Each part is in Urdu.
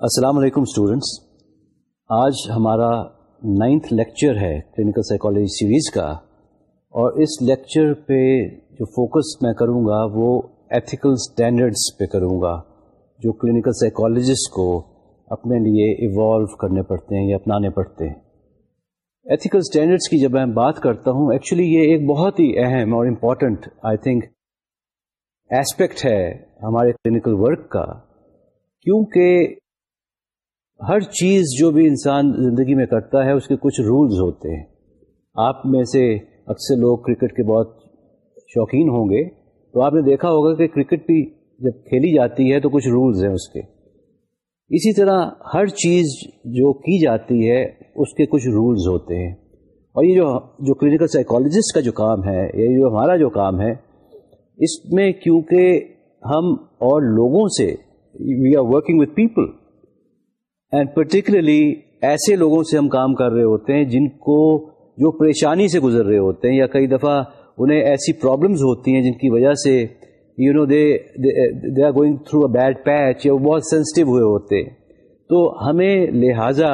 السلام علیکم اسٹوڈینٹس آج ہمارا نائنتھ لیکچر ہے کلینکل سائیکالوجی سیریز کا اور اس لیکچر پہ جو فوکس میں کروں گا وہ ایتھیکل سٹینڈرڈس پہ کروں گا جو کلینکل سائیکالوجسٹ کو اپنے لیے ایوالو کرنے پڑتے ہیں یا اپنانے پڑتے ہیں۔ ایتھیکل سٹینڈرڈس کی جب میں بات کرتا ہوں ایکچولی یہ ایک بہت ہی اہم اور امپورٹنٹ آئی تھنک ایسپیکٹ ہے ہمارے کلینکل ورک کا۔ کیونکہ ہر چیز جو بھی انسان زندگی میں کرتا ہے، اس کے کچھ رولز ہوتے ہیں۔ آپ میں سے اکثر لوگ کرکٹ کے بہت شوقین ہوں گے۔ تو آپ نے دیکھا ہوگا کہ کرکٹ بھی جب کھیلی جاتی ہے تو کچھ رولز ہیں اس کے۔ اسی طرح ہر چیز جو کی جاتی ہے، اس کے کچھ رولز ہوتے ہیں۔ اور یہ جو جو کلینکل سائیکالوجسٹ کا جو کام ہے یہ جو ہمارا جو کام ہے، اس میں کیونکہ ہم اور لوگوں سے we are working with people and particularly ایسے لوگوں سے ہم کام کر رہے ہوتے ہیں جن کو جو پریشانی سے گزر رہے ہوتے ہیں یا کئی دفعہ انہیں ایسی پرابلمز ہوتی ہیں جن کی وجہ سے you know they they are going through a bad patch یا وہ بہت سینسٹیو ہوئے ہوتے تو ہمیں لہذا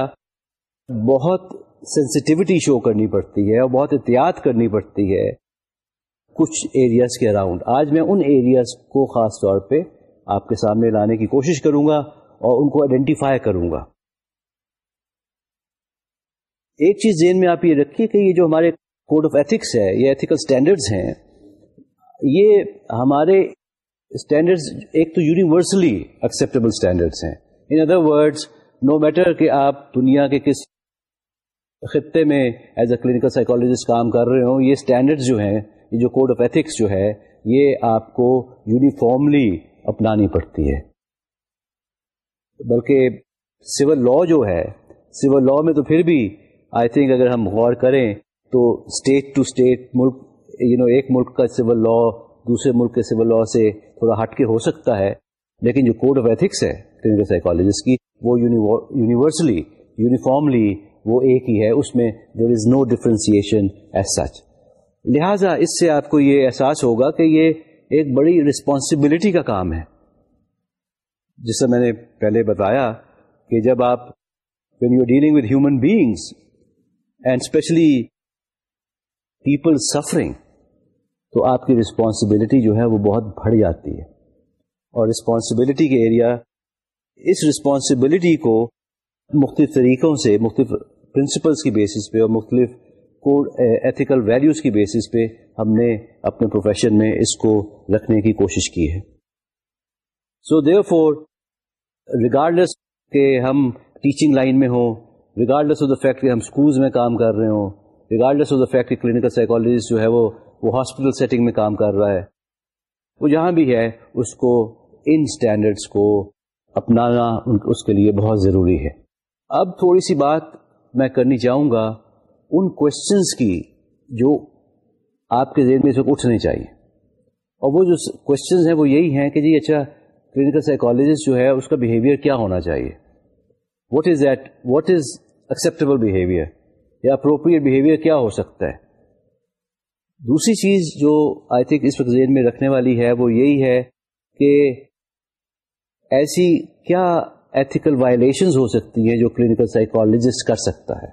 بہت سینسٹیوٹی شو کرنی پڑتی ہے اور بہت احتیاط کرنی پڑتی ہے کچھ ایریاز کے اراؤنڈ آج میں ان ایریاز کو خاص طور پہ آپ کے سامنے لانے کی کوشش کروں گا اور ان کو آئیڈینٹیفائی کروں گا۔ ایک چیز ذہن میں آپ یہ رکھیے کہ یہ جو ہمارے کوڈ آف ایتھکس ہے، یہ ایتھیکل اسٹینڈرڈس ہیں، یہ ہمارے اسٹینڈرڈس ایک تو یونیورسلی ایکسیپٹیبل اسٹینڈرڈس ہیں۔ In other words no matter کہ آپ دنیا کے کس خطے میں ایز اے کلینکل سائیکولوجسٹ کام کر رہے ہوں، یہ اسٹینڈرڈ جو ہیں، یہ جو کوڈ آف ایتھکس جو ہے، یہ آپ کو یونیفارملی اپنانی پڑتی ہے۔ بلکہ سول لا جو ہے، سول لا میں تو پھر بھی آئی تھنک اگر ہم غور کریں تو اسٹیٹ ٹو اسٹیٹ ملک یو نو ایک ملک کا سول لا دوسرے ملک کے سول لا سے تھوڑا ہٹ کے ہو سکتا ہے، لیکن جو کوڈ آف ایتھکس ہے کلینکل سائیکالوجسٹ کی، وہ یونیورسلی یونیفارملی وہ ایک ہی ہے، اس میں دیر از نو ڈفرینسیشن ایز سچ لہٰذا اس سے آپ کو یہ احساس ہوگا کہ یہ ایک بڑی رسپانسبلٹی کا کام ہے۔ جس سے میں نے پہلے بتایا کہ جب آپ when you dealing with human beings and especially people suffering تو آپ کی رسپانسبلٹی جو ہے وہ بہت بڑھ جاتی ہے۔ اور رسپانسبلٹی کے ایریا اس رسپانسبلٹی کو مختلف طریقوں سے، مختلف پرنسپلس کی بیسس پہ اور مختلف کوڈ ایتھیکل ویلیوز کی بیسس پہ ہم نے اپنے پروفیشن میں اس کو رکھنے کی کوشش کی ہے۔ سو دیو فور ریگارڈلیس کہ ہم ٹیچنگ لائن میں ہوں ریگارڈلیس آف دا فیکٹ کہ ہم اسکولز میں کام کر رہے ہوں ریگارڈلیس آف دا فیکٹ کہ کلینکل سائیکالوجسٹ جو ہے وہ وہ ہاسپٹل سیٹنگ میں کام کر رہا ہے، وہ جہاں بھی ہے، اس کو ان اسٹینڈرڈس کو اپنانا اس کے لیے بہت ضروری ہے۔ اب تھوڑی سی بات میں کرنی چاہوں گا ان کوشچنس کی جو آپ کے ذہن میں اس وقت اٹھنے چاہیے۔ اور وہ جو کوشچنز ہیں وہ یہی ہیں کہ جی اچھا کلینکل سائیکالوجسٹ جو ہے، اس کا بہیویئر کیا ہونا چاہیے؟ What is that what is acceptable behaviour یا اپروپریٹ بہیویئر کیا ہو سکتا ہے؟ دوسری چیز جو آئی تھنک اس وقت ذہن میں رکھنے والی ہے، وہ یہی ہے کہ ایسی کیا ایتھیکل وائلیشنز ہو سکتی ہیں جو کلینکل سائیکالوجسٹ کر سکتا ہے؟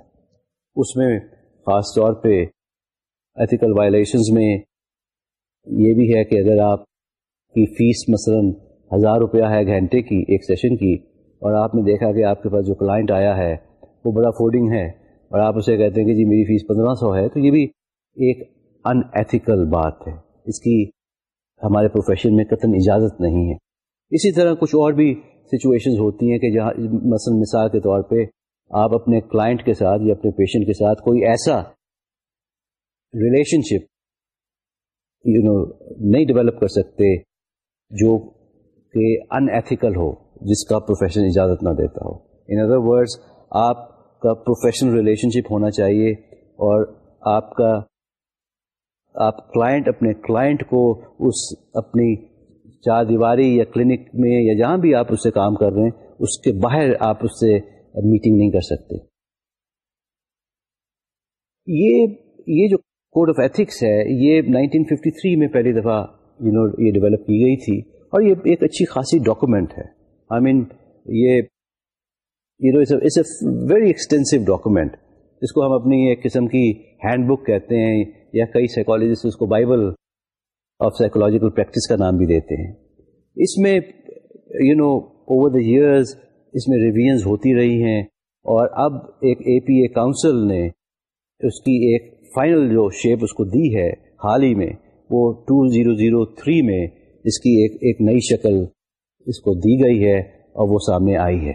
اس میں خاص طور پہ ایتھیکل وائلیشنز میں یہ بھی ہے کہ اگر آپ کی فیس مثلاً ہزار روپیہ ہے گھنٹے کی، ایک سیشن کی۔ اور آپ نے دیکھا کہ آپ کے پاس جو کلائنٹ آیا ہے، وہ بڑا فوڈنگ ہے۔ اور آپ اسے کہتے ہیں کہ جی میری فیس پندرہ سو ہے۔ تو یہ بھی ایک ان ایتھیکل بات ہے۔ اس کی ہمارے پروفیشن میں قطن اجازت نہیں ہے۔ اسی طرح کچھ اور بھی سچویشنز ہوتی ہیں کہ جہاں، مثلاً مثال کے طور پہ آپ اپنے کلائنٹ کے ساتھ یا اپنے پیشنٹ کے ساتھ کوئی ایسا ریلیشن شپ یو نو نہیں ڈیولپ کر سکتے جو کہ ان ایتھیکل ہو، جس کا پروفیشن اجازت نہ دیتا ہو۔ ان ادر ورڈس آپ کا پروفیشنل ریلیشن شپ ہونا چاہیے اور آپ کا، آپ کلائنٹ اپنے کلائنٹ کو اس اپنی چار دیواری یا کلینک میں یا جہاں بھی آپ اس سے کام کر رہے ہیں، اس کے باہر آپ اس سے میٹنگ نہیں کر سکتے۔ یہ یہ جو کوڈ آف ایتھکس ہے، یہ 1953 میں پہلی دفعہ یو نو یہ ڈیولپ کی گئی تھی۔ اور یہ ایک اچھی خاصی ڈاکومنٹ ہے۔ آئی I مین mean, یہ it's a very extensive document اس کو ہم اپنی ایک قسم کی ہینڈ بک کہتے ہیں یا کئی سائیکالوجسٹ اس کو بائبل آف سائیکولوجیکل پریکٹس کا نام بھی دیتے ہیں۔ اس میں you know over the years اس میں ریویژنز ہوتی رہی ہیں اور اب ایک اے پی اے کاؤنسل نے اس کی ایک فائنل جو شیپ اس کو دی ہے حال ہی میں وہ ٹو زیرو زیرو تھری میں اس کی ایک ایک نئی شکل اس کو دی گئی ہے اور وہ سامنے آئی ہے۔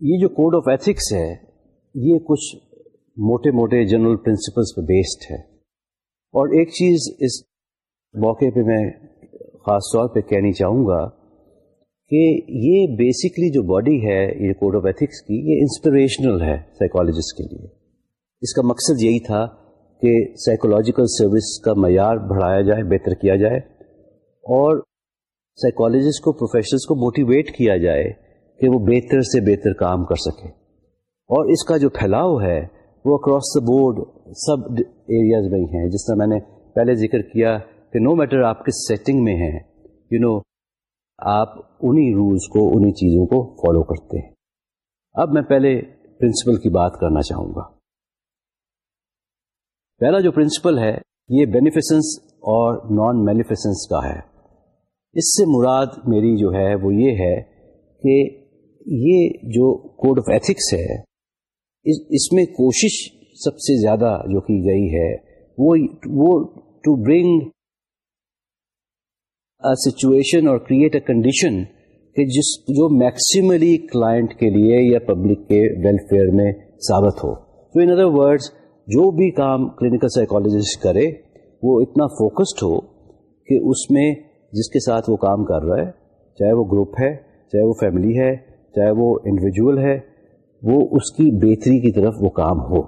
یہ جو کوڈ آف ایتھکس ہے، یہ کچھ موٹے موٹے جنرل پرنسپلس پہ بیسڈ ہے۔ اور ایک چیز اس موقع پہ میں خاص طور پہ کہنی چاہوں گا کہ یہ بیسکلی جو باڈی ہے، یہ کوڈ آف ایتھکس کی، یہ انسپریشنل ہے سائیکالوجسٹ کے لیے۔ اس کا مقصد یہی تھا کہ سائیکولوجیکل سروس کا معیار بڑھایا جائے بہتر کیا جائے اور سائیکالوجسٹ کو پروفیشنلس کو موٹیویٹ کیا جائے کہ وہ بہتر سے بہتر کام کر سکے۔ اور اس کا جو پھیلاؤ ہے وہ اکراس دا بورڈ سب ایریاز میں ہی ہیں۔ جس طرح میں نے پہلے ذکر کیا کہ نو no میٹر آپ کس سیٹنگ میں ہیں یو you نو know, آپ انہی رولس کو انہی چیزوں کو فالو کرتے ہیں۔ اب میں پہلے پرنسپل کی بات کرنا چاہوں گا۔ پہلا جو پرنسپل ہے، یہ بینیفیسنس اور نان مینیفیسنس کا ہے۔ اس سے مراد میری جو ہے، وہ یہ ہے کہ یہ جو کوڈ آف ایتھکس ہے، اس میں کوشش سب سے زیادہ جو کی گئی ہے، وہ ٹو برنگ سچویشن اور کریٹ اے کنڈیشن کہ جس، جو میکسیملی کلائنٹ کے لیے یا پبلک کے ویلفیئر میں ثابت ہو۔ تو ان ادر ورڈز جو بھی کام کلینکل سائیکالوجسٹ کرے، وہ اتنا فوکسڈ ہو کہ اس میں جس کے ساتھ وہ کام کر رہا ہے، چاہے وہ گروپ ہے، چاہے وہ فیملی ہے، چاہے وہ انڈیویجول ہے، وہ اس کی بہتری کی طرف وہ کام ہو۔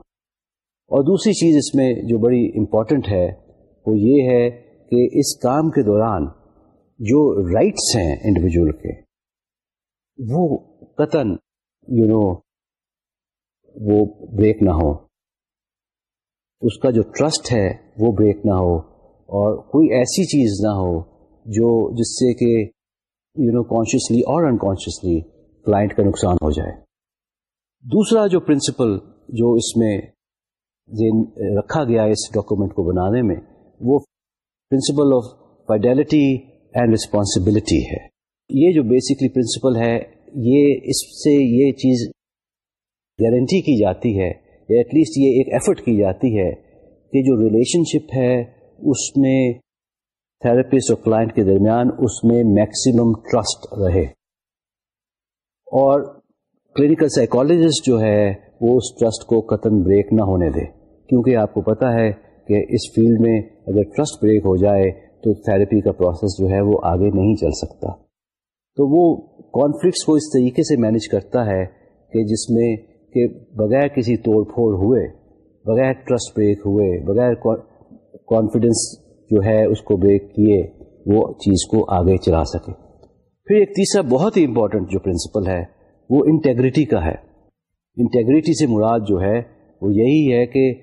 اور دوسری چیز اس میں جو بڑی امپورٹنٹ ہے، وہ یہ ہے کہ اس کام کے دوران جو رائٹس ہیں انڈیویجل کے، وہ قطن یو نو وہ بریک نہ ہو اس کا جو ٹرسٹ ہے وہ بریک نہ ہو اور کوئی ایسی چیز نہ ہو جو جس سے کہ یو نو کانشیسلی اور انکانشیسلی کلائنٹ کا نقصان ہو جائے۔ دوسرا جو پرنسپل جو اس میں رکھا گیا اس ڈاکومنٹ کو بنانے میں، وہ principle of fidelity and responsibility ہے۔ یہ جو بیسکلی پرنسپل ہے، یہ اس سے یہ چیز گارنٹی کی جاتی ہے یا ایٹ لیسٹ یہ ایک ایفرٹ کی جاتی ہے کہ جو ریلیشن شپ ہے، اس میں تھراپسٹ اور کلائنٹ کے درمیان اس میں میکسیمم ٹرسٹ رہے۔ اور کلینکل سائیکالوجسٹ جو ہے، وہ اس ٹرسٹ کو قطن بریک نہ ہونے دے۔ کیونکہ آپ کو پتا ہے کہ اس فیلڈ میں اگر ٹرسٹ بریک ہو جائے، تو تھراپی کا پروسیس جو ہے، وہ آگے نہیں چل سکتا۔ تو وہ کانفلکٹس کو اس طریقے سے مینج کرتا ہے کہ جس میں کہ بغیر کسی توڑ پھوڑ ہوئے، بغیر ٹرسٹ بریک ہوئے، بغیر کانفیڈنس جو ہے اس کو بریک کیے، وہ چیز کو آگے چلا سکے۔ پھر ایک تیسرا بہت ہی امپورٹنٹ جو پرنسپل ہے، وہ انٹیگریٹی کا ہے۔ انٹیگریٹی سے مراد جو ہے، وہ یہی ہے کہ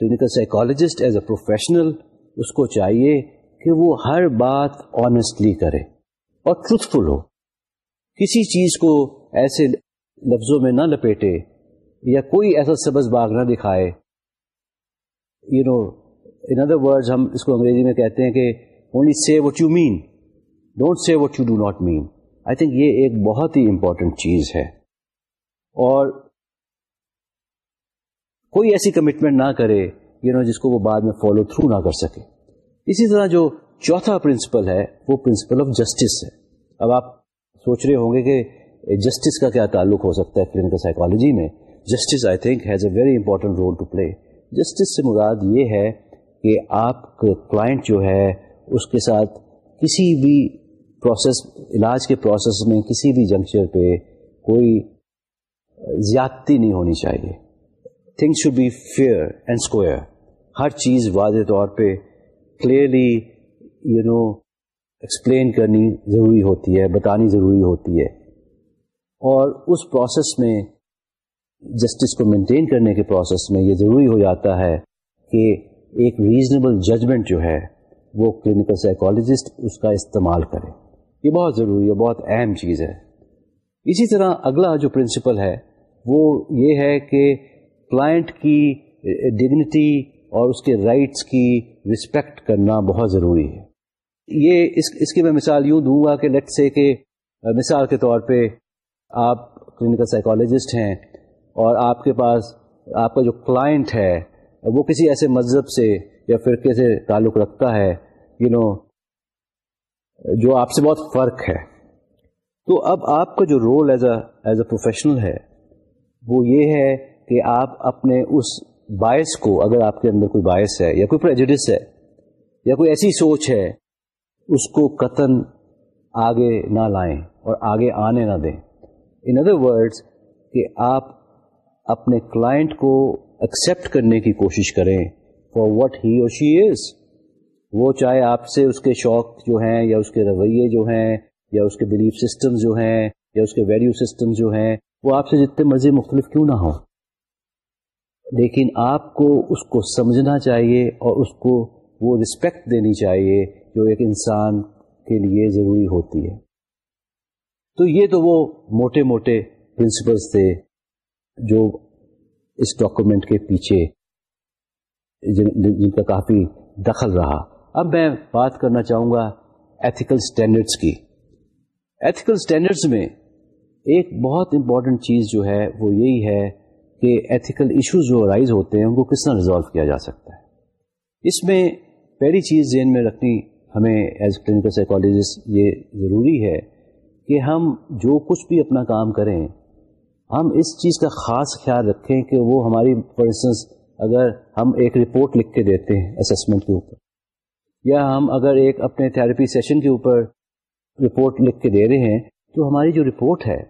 clinical psychologist as a professional اس کو چاہیے کہ وہ ہر بات آنےسٹلی کرے اور ٹروتفل ہو۔ کسی چیز کو ایسے لفظوں میں نہ لپیٹے۔ یا کوئی ایسا سبز باغ نہ دکھائے۔ You know in other word ہم اس کو انگریزی میں کہتے ہیں کہ only see what you mean don't see what you do not mean I think یہ ایک بہت ہی امپورٹنٹ چیز ہے۔ اور کوئی ایسی کمٹمنٹ نہ کرے یو نو جس کو وہ بعد میں فالو تھرو نہ کر سکے۔ اسی طرح جو چوتھا پرنسپل ہے، وہ پرنسپل آف جسٹس ہے۔ اب آپ سوچ رہے ہوں گے کہ جسٹس کا کیا تعلق ہو سکتا ہے کلینکل سائیکالوجی میں۔ Justice I think has a very important role to play justice سے مراد یہ ہے کہ آپ کلائنٹ جو ہے اس کے ساتھ کسی بھی پروسیس علاج کے پروسیس میں کسی بھی جنکچر پہ کوئی زیادتی نہیں ہونی چاہیے thing should be fair and square ہر چیز واضح طور پہ کلیئرلی یو نو ایکسپلین کرنی ضروری ہوتی ہے بتانی ضروری ہوتی ہے اور اس پروسیس میں جسٹس کو مینٹین کرنے کے پروسیس میں یہ ضروری ہو جاتا ہے کہ ایک ریزنیبل ججمنٹ جو ہے وہ کلینکل سائیکالوجسٹ اس کا استعمال کرے۔ یہ بہت ضروری ہے بہت اہم چیز ہے۔ اسی طرح اگلا جو پرنسپل ہے وہ یہ ہے کہ کلائنٹ کی ڈگنیٹی اور اس کے رائٹس کی رسپیکٹ کرنا بہت ضروری ہے۔ یہ اس اس کی میں مثال یوں دوں گا کہ لیٹ سے کہ مثال کے طور پہ آپ کلینکل سائیکالوجسٹ ہیں اور آپ کے پاس آپ کا جو کلائنٹ ہے وہ کسی ایسے مذہب سے یا فرقے سے تعلق رکھتا ہے یو you نو know, جو آپ سے بہت فرق ہے۔ تو اب آپ کا جو role as a as a professional ہے وہ یہ ہے کہ آپ اپنے اس باعث کو اگر آپ کے اندر کوئی باعث ہے یا کوئی پریجڈس ہے یا کوئی ایسی سوچ ہے اس کو قطن آگے نہ لائیں اور آگے آنے نہ دیں۔ ان ادر ورڈس کہ آپ اپنے کلائنٹ کو ایکسیپٹ کرنے کی کوشش کریں فار وٹ ہی اور شی از وہ چاہے آپ سے اس کے شوق جو ہیں یا اس کے رویے جو ہیں یا اس کے بلیف سسٹم جو ہیں یا اس کے ویلیو سسٹم جو ہیں، وہ آپ سے جتنے مرضی مختلف کیوں نہ ہوں۔ لیکن آپ کو اس کو سمجھنا چاہیے اور اس کو وہ رسپیکٹ دینی چاہیے جو ایک انسان کے لیے ضروری ہوتی ہے۔ تو یہ تو وہ موٹے موٹے پرنسپلس تھے۔ جو اس ڈاکومنٹ کے پیچھے جن, جن کا کافی دخل رہا۔ اب میں بات کرنا چاہوں گا ایتھیکل اسٹینڈرڈس کی۔ ایتھیکل اسٹینڈرڈس میں ایک بہت امپورٹنٹ چیز جو ہے وہ یہی ہے کہ ایتھیکل ایشوز جو رائز ہوتے ہیں ان کو کس طرح ریزالو کیا جا سکتا ہے۔ اس میں پہلی چیز ذہن میں رکھنی ہمیں ایز کلینکل سائیکالوجسٹ یہ ضروری ہے کہ ہم جو کچھ بھی اپنا کام کریں ہم اس چیز کا خاص خیال رکھیں کہ وہ ہماری فار انسٹنس اگر ہم ایک رپورٹ لکھ کے دیتے ہیں اسسمنٹ کے اوپر، یا ہم اگر ایک اپنے تھراپی سیشن کے اوپر رپورٹ لکھ کے دے رہے ہیں، تو ہماری جو رپورٹ ہے،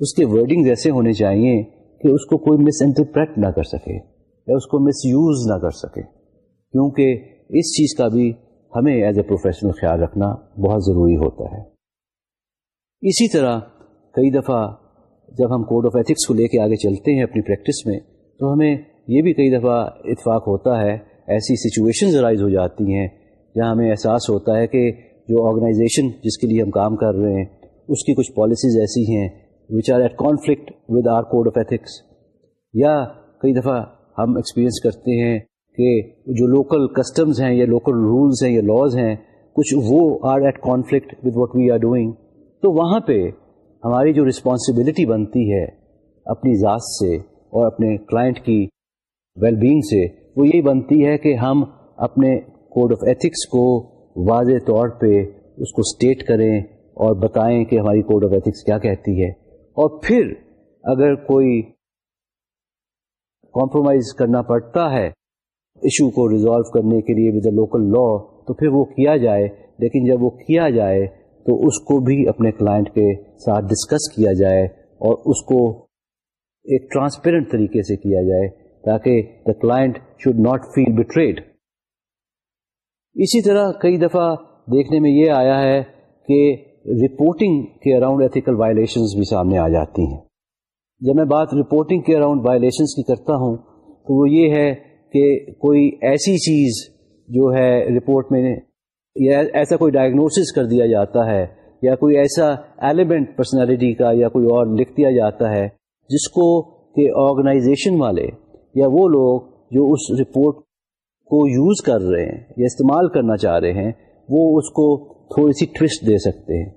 اس کے ورڈنگ ایسے ہونے چاہیے کہ اس کو کوئی مس انٹرپریٹ نہ کر سکے، یا اس کو مس یوز نہ کر سکے، کیونکہ اس چیز کا بھی ہمیں ایز اے پروفیشنل خیال رکھنا بہت ضروری ہوتا ہے۔ اسی طرح کئی دفعہ جب ہم کوڈ آف ایتھکس کو لے کے آگے چلتے ہیں اپنی پریکٹس میں، تو ہمیں یہ بھی کئی دفعہ اتفاق ہوتا ہے، ایسی سچویشنز رائز ہو جاتی ہیں جہاں ہمیں احساس ہوتا ہے کہ جو آرگنائزیشن جس کے لیے ہم کام کر رہے ہیں، اس کی کچھ پالیسیز ایسی ہیں which are at conflict with our code of ethics یا کئی دفعہ ہم ایکسپیرئنس کرتے ہیں کہ جو لوکل کسٹمز ہیں یا لوکل رولز ہیں یا لاز ہیں، کچھ وہ are at conflict with what we are doing تو وہاں پہ ہماری جو رسپانسبلٹی بنتی ہے اپنی ذات سے اور اپنے کلائنٹ کی ویل بینگ سے، وہ یہی بنتی ہے کہ ہم اپنے کوڈ آف ایتھکس کو واضح طور پہ اس کو اسٹیٹ کریں اور بتائیں کہ ہماری کوڈ آف ایتھکس کیا کہتی ہے۔ اور پھر اگر کوئی کمپرومائز کرنا پڑتا ہے ایشو کو ریزالو کرنے کے لیے ود اے لوکل لا تو پھر وہ کیا جائے؟ لیکن جب وہ کیا جائے تو اس کو بھی اپنے کلائنٹ کے ساتھ ڈسکس کیا جائے اور اس کو ایک ٹرانسپیرنٹ طریقے سے کیا جائے تاکہ the client should not feel betrayed اسی طرح کئی دفعہ دیکھنے میں یہ آیا ہے کہ رپورٹنگ کے اراؤنڈ ایتھیکل وائلیشنز بھی سامنے آ جاتی ہیں۔ جب میں بات رپورٹنگ کے اراؤنڈ وائلیشنز کی کرتا ہوں تو وہ یہ ہے کہ کوئی ایسی چیز جو ہے رپورٹ میں یا ایسا کوئی ڈائگنوسس کر دیا جاتا ہے، یا کوئی ایسا ایلیمنٹ پرسنالٹی کا یا کوئی اور لکھ دیا جاتا ہے جس کو کہ آرگنائزیشن والے یا وہ لوگ جو اس رپورٹ کو یوز کر رہے ہیں یا استعمال کرنا چاہ رہے ہیں، وہ اس کو تھوڑی سی ٹوسٹ دے سکتے ہیں۔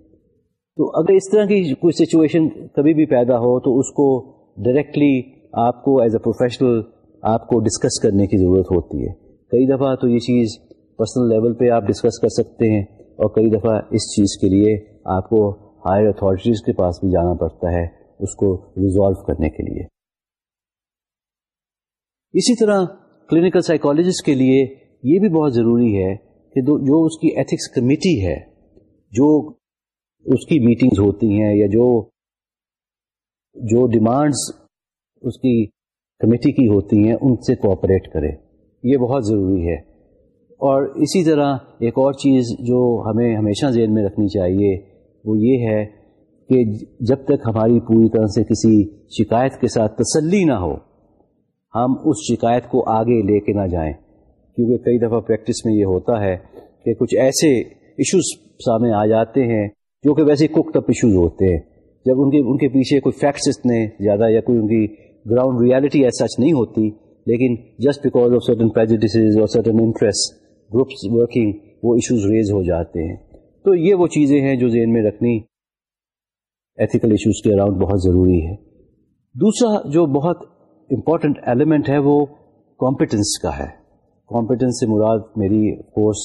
تو اگر اس طرح کی کوئی سچویشن کبھی بھی پیدا ہو تو اس کو ڈائریکٹلی آپ کو ایز اے پروفیشنل آپ کو ڈسکس کرنے کی ضرورت ہوتی ہے۔ کئی دفعہ تو یہ چیز پرسنل لیول پہ آپ ڈسکس کر سکتے ہیں اور کئی دفعہ اس چیز کے لیے آپ کو ہائر اتھارٹیز کے پاس بھی جانا پڑتا ہے اس کو ریزالو کرنے کے لیے۔ اسی طرح کلینکل سائیکالوجسٹ کے لیے یہ بھی بہت ضروری ہے کہ جو اس کی ایتھکس کمیٹی ہے، جو اس کی میٹنگز ہوتی ہیں یا جو جو ڈیمانڈز اس کی کمیٹی کی ہوتی ہیں، ان سے کوآپریٹ کرے۔ یہ بہت ضروری ہے۔ اور اسی طرح ایک اور چیز جو ہمیں ہمیشہ ذہن میں رکھنی چاہیے، وہ یہ ہے کہ جب تک ہماری پوری طرح سے کسی شکایت کے ساتھ تسلی نہ ہو، ہم اس شکایت کو آگے لے کے نہ جائیں۔ کیونکہ کئی دفعہ پریکٹس میں یہ ہوتا ہے کہ کچھ ایسے ایشوز سامنے آ جاتے ہیں جو کہ ویسے کک اپ ایشوز ہوتے ہیں۔ جب ان کے ان کے پیچھے کوئی فیکٹس اتنے زیادہ یا کوئی ان کی گراؤنڈ ریالٹی ایسا سچ نہیں ہوتی، لیکن just because of certain prejudices اور سرٹن انٹرسٹ گروپس ورکنگ وہ ایشوز ریز ہو جاتے ہیں۔ تو یہ وہ چیزیں ہیں جو ذہن میں رکھنی ایتھیکل ایشوز کے اراؤنڈ بہت ضروری ہے دوسرا جو بہت امپورٹنٹ ایلیمنٹ ہے وہ کمپٹنس کا ہے۔ کمپٹنس سے مراد میری کورس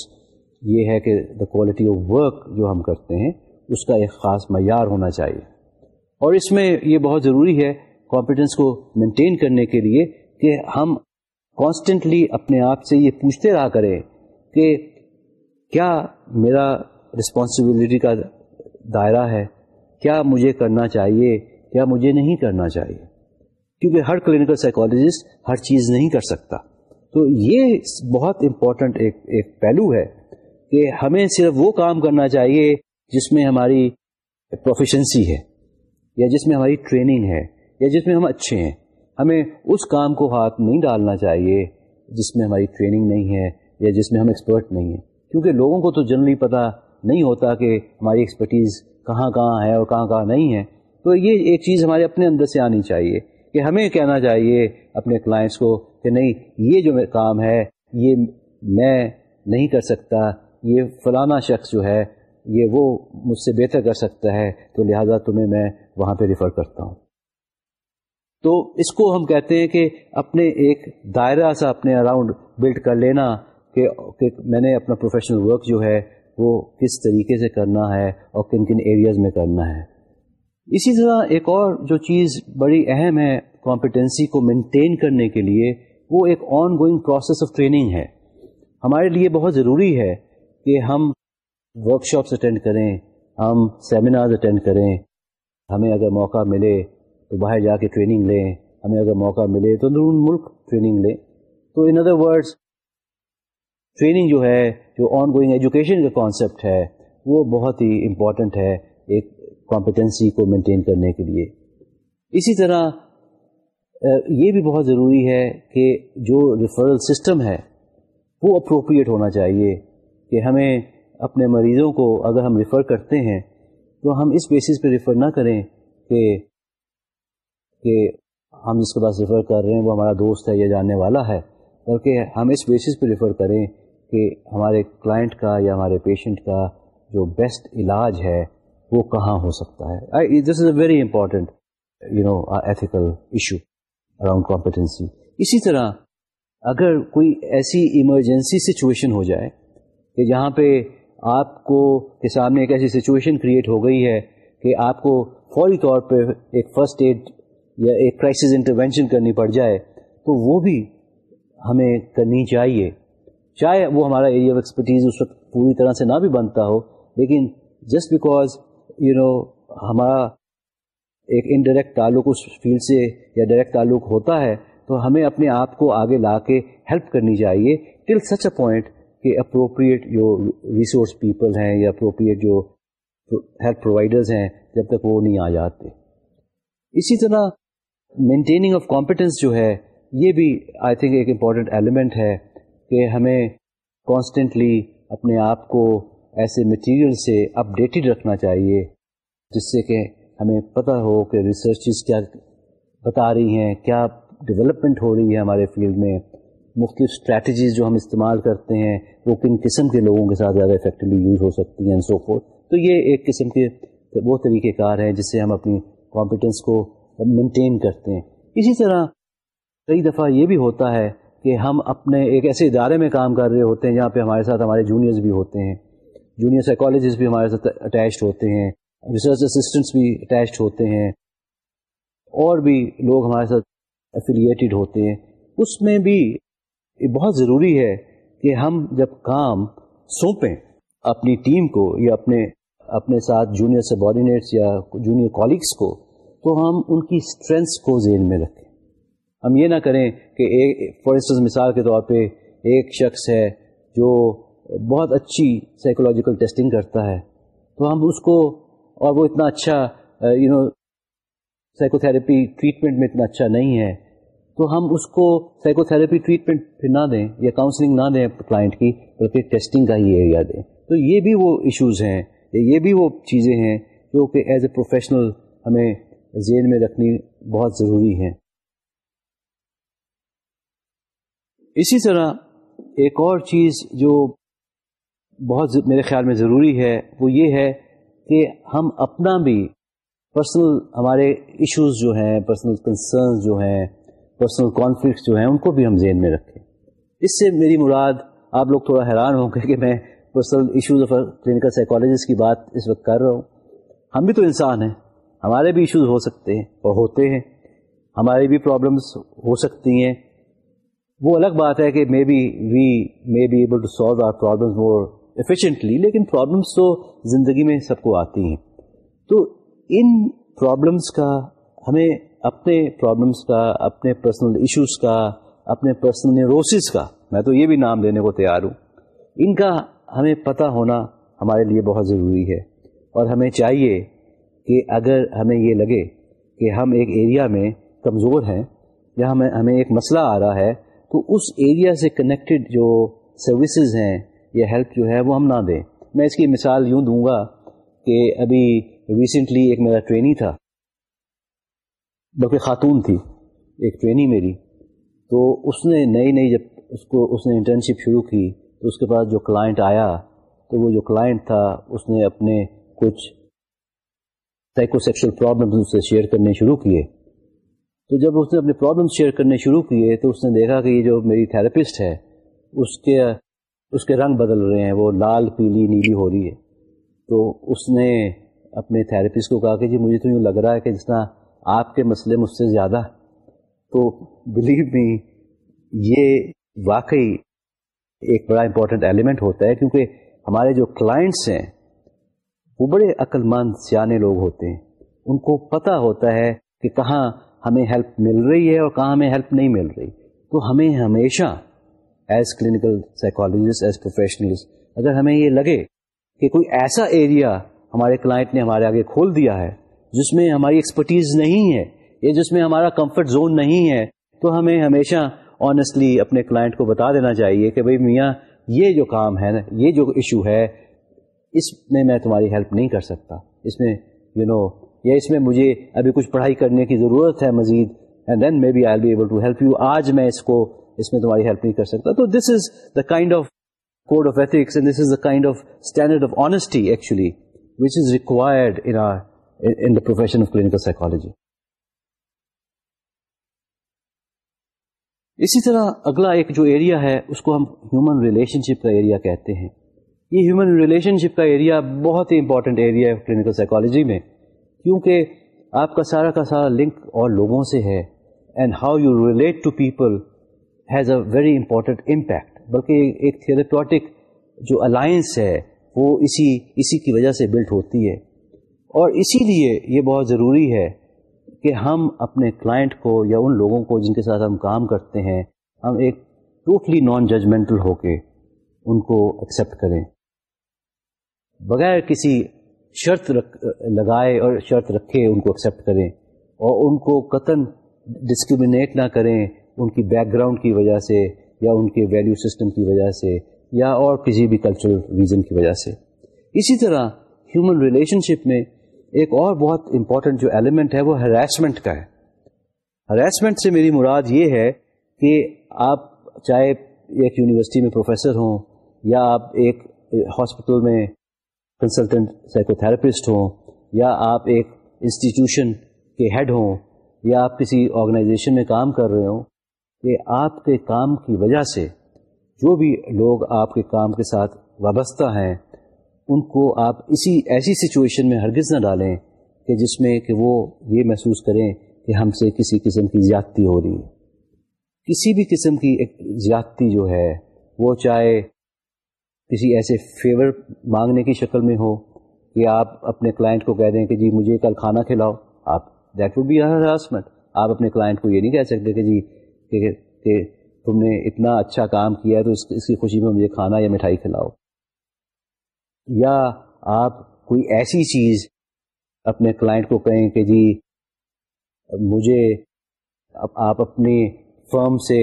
یہ ہے کہ دا کوالٹی آف ورک جو ہم کرتے ہیں، اس کا ایک خاص معیار ہونا چاہیے۔ اور اس میں یہ بہت ضروری ہے کمپٹنس کو مینٹین کرنے کے لیے کہ ہم کانسٹنٹلی اپنے آپ سے یہ پوچھتے رہا کریں کہ کیا میرا رسپانسبلٹی کا دائرہ ہے؟ کیا مجھے کرنا چاہیے؟ کیا مجھے نہیں کرنا چاہیے؟ کیونکہ ہر کلینکل سائیکالوجسٹ ہر چیز نہیں کر سکتا۔ تو یہ بہت امپورٹنٹ ایک ایک پہلو ہے کہ ہمیں صرف وہ کام کرنا چاہیے جس میں ہماری پروفیشنسی ہے، یا جس میں ہماری ٹریننگ ہے، یا جس میں ہم اچھے ہیں۔ ہمیں اس کام کو ہاتھ نہیں ڈالنا چاہیے جس میں ہماری ٹریننگ نہیں ہے۔ یا جس میں ہم ایکسپرٹ نہیں ہیں۔ کیونکہ لوگوں کو تو جنرلی پتہ نہیں ہوتا کہ ہماری ایکسپرٹیز کہاں کہاں ہے اور کہاں کہاں نہیں ہے۔ تو یہ ایک چیز ہمارے اپنے اندر سے آنی چاہیے کہ ہمیں کہنا چاہیے اپنے کلائنٹس کو کہ نہیں، یہ جو کام ہے، یہ میں نہیں کر سکتا، یہ فلانا شخص جو ہے، یہ وہ مجھ سے بہتر کر سکتا ہے، تو لہٰذا تمہیں میں وہاں پہ ریفر کرتا ہوں۔ تو اس کو ہم کہتے ہیں کہ اپنے ایک دائرہ سا اپنے اراؤنڈ بلڈ کر لینا کہ کہ میں نے اپنا پروفیشنل ورک جو ہے وہ کس طریقے سے کرنا ہے اور کن کن ایریاز میں کرنا ہے۔ اسی طرح ایک اور جو چیز بڑی اہم ہے کمپٹنسی کو مینٹین کرنے کے لیے، وہ ایک ongoing process of training ہے۔ ہمارے لیے بہت ضروری ہے کہ ہم ورک شاپس اٹینڈ کریں، ہم سیمینارز اٹینڈ کریں۔ ہمیں اگر موقع ملے تو باہر جا کے ٹریننگ لیں، ہمیں اگر موقع ملے تو اندرون ملک ٹریننگ لیں۔ تو ان ادر ورڈس ٹریننگ جو ہے، جو آن گوئنگ ایجوکیشن کا کانسیپٹ ہے، وہ بہت ہی امپورٹنٹ ہے ایک کمپٹنسی کو مینٹین کرنے کے لیے۔ اسی طرح یہ بھی بہت ضروری ہے کہ جو ریفرل سسٹم ہے، وہ اپروپریٹ ہونا چاہیے کہ ہمیں اپنے مریضوں کو اگر ہم ریفر کرتے ہیں، تو ہم اس بیسس پہ ریفر نہ کریں کہ کہ ہم جس کے پاس ریفر کر رہے ہیں، وہ ہمارا دوست ہے یا جاننے والا ہے، بلکہ ہم اس بیسس پہ ریفر کریں کہ ہمارے کلائنٹ کا یا ہمارے پیشنٹ کا جو بیسٹ علاج ہے وہ کہاں ہو سکتا ہے۔ This is a very important you know ethical issue around competency اسی طرح اگر کوئی ایسی ایمرجنسی سچویشن ہو جائے کہ جہاں پہ آپ کو کے سامنے ایک ایسی سچویشن کریٹ ہو گئی ہے کہ آپ کو فوری طور پہ ایک فرسٹ ایڈ یا ایک کرائسس انٹروینشن کرنی پڑ جائے تو وہ بھی ہمیں کرنی چاہیے۔ چاہے وہ ہمارا ایریا آف ایکسپرٹیز اس وقت پوری طرح سے نہ بھی بنتا ہو، لیکن جسٹ بیکاز یو نو ہمارا ایک انڈائریکٹ تعلق اس فیلڈ سے یا ڈائریکٹ تعلق ہوتا ہے، تو ہمیں اپنے آپ کو آگے لا کے ہیلپ کرنی چاہیے ٹل سچ اے پوائنٹ کہ اپروپریٹ جو ریسورس پیپل ہیں یا اپروپریٹ جو ہیلتھ پرووائڈرز ہیں جب تک وہ نہیں آ جاتے۔ اسی طرح مینٹیننگ آف کمپٹنس جو ہے، یہ بھی آئی تھنک ایک امپورٹنٹ ایلیمنٹ ہے۔ کہ ہمیں کانسٹنٹلی اپنے آپ کو ایسے مٹیریل سے اپڈیٹڈ رکھنا چاہیے، جس سے کہ ہمیں پتہ ہو کہ ریسرچز کیا بتا رہی ہیں، کیا ڈیولپمنٹ ہو رہی ہے ہمارے فیلڈ میں۔ مختلف اسٹریٹجیز جو ہم استعمال کرتے ہیں، وہ کن قسم کے لوگوں کے ساتھ زیادہ افیکٹولی یوز ہو سکتی ہیں سو فور تو یہ ایک قسم کے وہ طریقہ کار ہیں جس سے ہم اپنی کمپٹنس کو مینٹین کرتے ہیں۔ اسی طرح کئی دفعہ یہ بھی ہوتا ہے کہ ہم اپنے ایک ایسے ادارے میں کام کر رہے ہوتے ہیں جہاں پہ ہمارے ساتھ ہمارے جونیئرز بھی ہوتے ہیں جونیئر سائیکالوجسٹ بھی ہمارے ساتھ اٹیچڈ ہوتے ہیں ریسرچ اسسٹنٹس بھی اٹیچڈ ہوتے ہیں، اور بھی لوگ ہمارے ساتھ افیلیٹڈ ہوتے ہیں۔ اس میں بھی بہت ضروری ہے کہ ہم جب کام سونپیں اپنی ٹیم کو یا اپنے اپنے ساتھ جونیئر سبارڈینیٹس یا جونیئر کالیگس کو، تو ہم ان کی اسٹرینتھس کو ذہن میں رکھیں۔ ہم یہ نہ کریں کہ ایک فار انسٹنس مثال کے طور پہ ایک شخص ہے جو بہت اچھی سائیکولوجیکل ٹیسٹنگ کرتا ہے، تو ہم اس کو اور وہ اتنا اچھا you know psychotherapy treatment میں اتنا اچھا نہیں ہے، تو ہم اس کو سائیکو تھراپی ٹریٹمنٹ پھر نہ دیں یا کاؤنسلنگ نہ دیں کلائنٹ کی، بلکہ ٹیسٹنگ کا ہی ایریا دیں۔ تو یہ بھی وہ ایشوز ہیں یہ بھی وہ چیزیں ہیں جو کہ ایز اے پروفیشنل ہمیں ذہن میں رکھنی بہت ضروری ہے اسی طرح ایک اور چیز جو بہت میرے خیال میں ضروری ہے، وہ یہ ہے کہ ہم اپنا بھی پرسنل ہمارے ایشوز جو ہیں پرسنل کنسرنز جو ہیں پرسنل کانفلکٹس جو ہیں، ان کو بھی ہم ذہن میں رکھیں۔ اس سے میری مراد، آپ لوگ تھوڑا حیران ہوں گے کہ میں personal issues of clinical psychologist کی بات اس وقت کر رہا ہوں۔ ہم بھی تو انسان ہیں۔ ہمارے بھی ایشوز ہو سکتے ہیں اور ہوتے ہیں۔ ہماری بھی پرابلمس ہو سکتی ہیں۔ وہ الگ بات ہے کہ maybe we may be able to solve our problem more efficiently لیکن پرابلمس تو زندگی میں سب کو آتی ہیں۔ تو ان پرابلمس کا، ہمیں اپنے پرابلمس کا، اپنے پرسنل ایشوز کا، اپنے پرسنل نیروسز کا، میں تو یہ بھی نام دینے کو تیار ہوں۔ ان کا ہمیں پتہ ہونا ہمارے لیے بہت ضروری ہے۔ اور ہمیں چاہیے کہ اگر ہمیں یہ لگے کہ ہم ایک ایریا میں کمزور ہیں یا ہمیں ہمیں ایک مسئلہ آ رہا ہے تو اس ایریا سے کنیکٹڈ جو سروسز ہیں یا ہیلپ جو ہے وہ ہم نہ دیں۔ میں اس کی مثال یوں دوں گا کہ ابھی ریسنٹلی ایک میرا ٹرینی تھا۔ بلکہ خاتون تھی، ایک ٹرینی میری۔ تو اس نے نئی نئی جب اس کو اس نے انٹرنشپ شروع کی، تو اس کے بعد جو کلائنٹ آیا، تو وہ جو کلائنٹ تھا، اس نے اپنے کچھ سائیکو سیکشل پرابلم اس سے شیئر کرنے شروع کیے۔ تو جب اس نے اپنے پرابلم شیئر کرنے شروع کیے تو اس نے دیکھا کہ یہ جو میری تھراپسٹ ہے، اس کے اس کے رنگ بدل رہے ہیں، وہ لال، پیلی، نیلی ہو رہی ہے۔ تو اس نے اپنے تھراپسٹ کو کہا کہ جی مجھے تو یوں لگ رہا ہے کہ جس طرح آپ کے مسئلے مجھ سے زیادہ۔ تو بلیو می یہ واقعی ایک بڑا امپورٹنٹ ایلیمنٹ ہوتا ہے کیونکہ ہمارے جو کلائنٹس ہیں، وہ بڑے عقل مند سیانے لوگ ہوتے ہیں۔ ان کو پتہ ہوتا ہے کہ کہاں ہمیں ہیلپ مل رہی ہے اور کہاں ہمیں ہیلپ نہیں مل رہی۔ تو ہمیں ہمیشہ as clinical psychologist as professionals اگر ہمیں یہ لگے کہ کوئی ایسا ایریا ہمارے کلائنٹ نے ہمارے آگے کھول دیا ہے جس میں ہماری ایکسپرٹیز نہیں ہے یا جس میں ہمارا کمفرٹ زون نہیں ہے تو ہمیں ہمیشہ آنےسٹلی اپنے کلائنٹ کو بتا دینا چاہیے کہ بھائی میاں یہ جو کام ہے نا یہ جو ایشو ہے اس میں میں تمہاری ہیلپ نہیں کر سکتا۔ اس میں یو you نو know, یا اس میں مجھے ابھی کچھ پڑھائی کرنے کی ضرورت ہے مزید and then maybe I be able to help you آج میں اس کو، اس میں تمہاری ہیلپ نہیں کر سکتا. تو this is the kind of code of ethics and this is the kind of standard of honesty actually which is required in the profession of clinical psychology اسی طرح اگلا ایک جو ایریا ہے، اس کو ہم ہیومن ریلیشن شپ کا ایریا کہتے ہیں. یہ ہیومن ریلیشن شپ کا ایریا بہت ہی امپورٹنٹ ایریا ہے کلینکل سائیکالوجی میں. کیونکہ آپ کا سارا کا سارا لنک اور لوگوں سے ہے and how you relate to people has a very important impact بلکہ ایک تھیراپیوٹک جو الائنس ہے، وہ اسی اسی کی وجہ سے بلٹ ہوتی ہے. اور اسی لیے یہ بہت ضروری ہے کہ ہم اپنے کلائنٹ کو یا ان لوگوں کو جن کے ساتھ ہم کام کرتے ہیں، ہم ایک ٹوٹلی نان ججمنٹل ہو کے ان کو ایکسیپٹ کریں. بغیر کسی شرط رکھ، لگائے اور شرط رکھے، ان کو ایکسیپٹ کریں اور ان کو قطن ڈسکریمنیٹ نہ کریں ان کی بیک گراؤنڈ کی وجہ سے یا ان کے ویلیو سسٹم کی وجہ سے یا اور کسی بھی کلچرل ریزن کی وجہ سے۔ اسی طرح ہیومن ریلیشن شپ میں ایک اور بہت امپورٹنٹ جو ایلیمنٹ ہے وہ ہراسمنٹ کا ہے۔ ہراسمنٹ سے میری مراد یہ ہے کہ آپ چاہے ایک یونیورسٹی میں پروفیسر ہوں یا آپ ایک ہاسپٹل میں کنسلٹنٹ سائیکو تھراپسٹ ہوں، یا آپ ایک انسٹیٹیوشن کے ہیڈ ہوں، یا آپ کسی آرگنائزیشن میں کام کر رہے ہوں کہ آپ کے کام کی وجہ سے جو بھی لوگ آپ کے کام کے ساتھ وابستہ ہیں، ان کو آپ اسی ایسی سچویشن میں ہرگز نہ ڈالیں کہ جس میں کہ وہ یہ محسوس کریں کہ ہم سے کسی قسم کی زیادتی ہو رہی ہے۔ کسی بھی قسم کی ایک زیادتی جو ہے، وہ چاہے کسی ایسے فیور مانگنے کی شکل میں ہو کہ آپ اپنے کلائنٹ کو کہہ دیں کہ جی مجھے کل کھانا کھلاؤ آپ دیٹ وڈ بی ہراسمنٹ آپ اپنے کلائنٹ کو یہ نہیں کہہ سکتے کہ جی کہ, کہ تم نے اتنا اچھا کام کیا ہے تو اس کی خوشی میں مجھے کھانا یا مٹھائی کھلاؤ۔ یا آپ کوئی ایسی چیز اپنے کلائنٹ کو کہیں کہ جی مجھے آپ اپنی فرم سے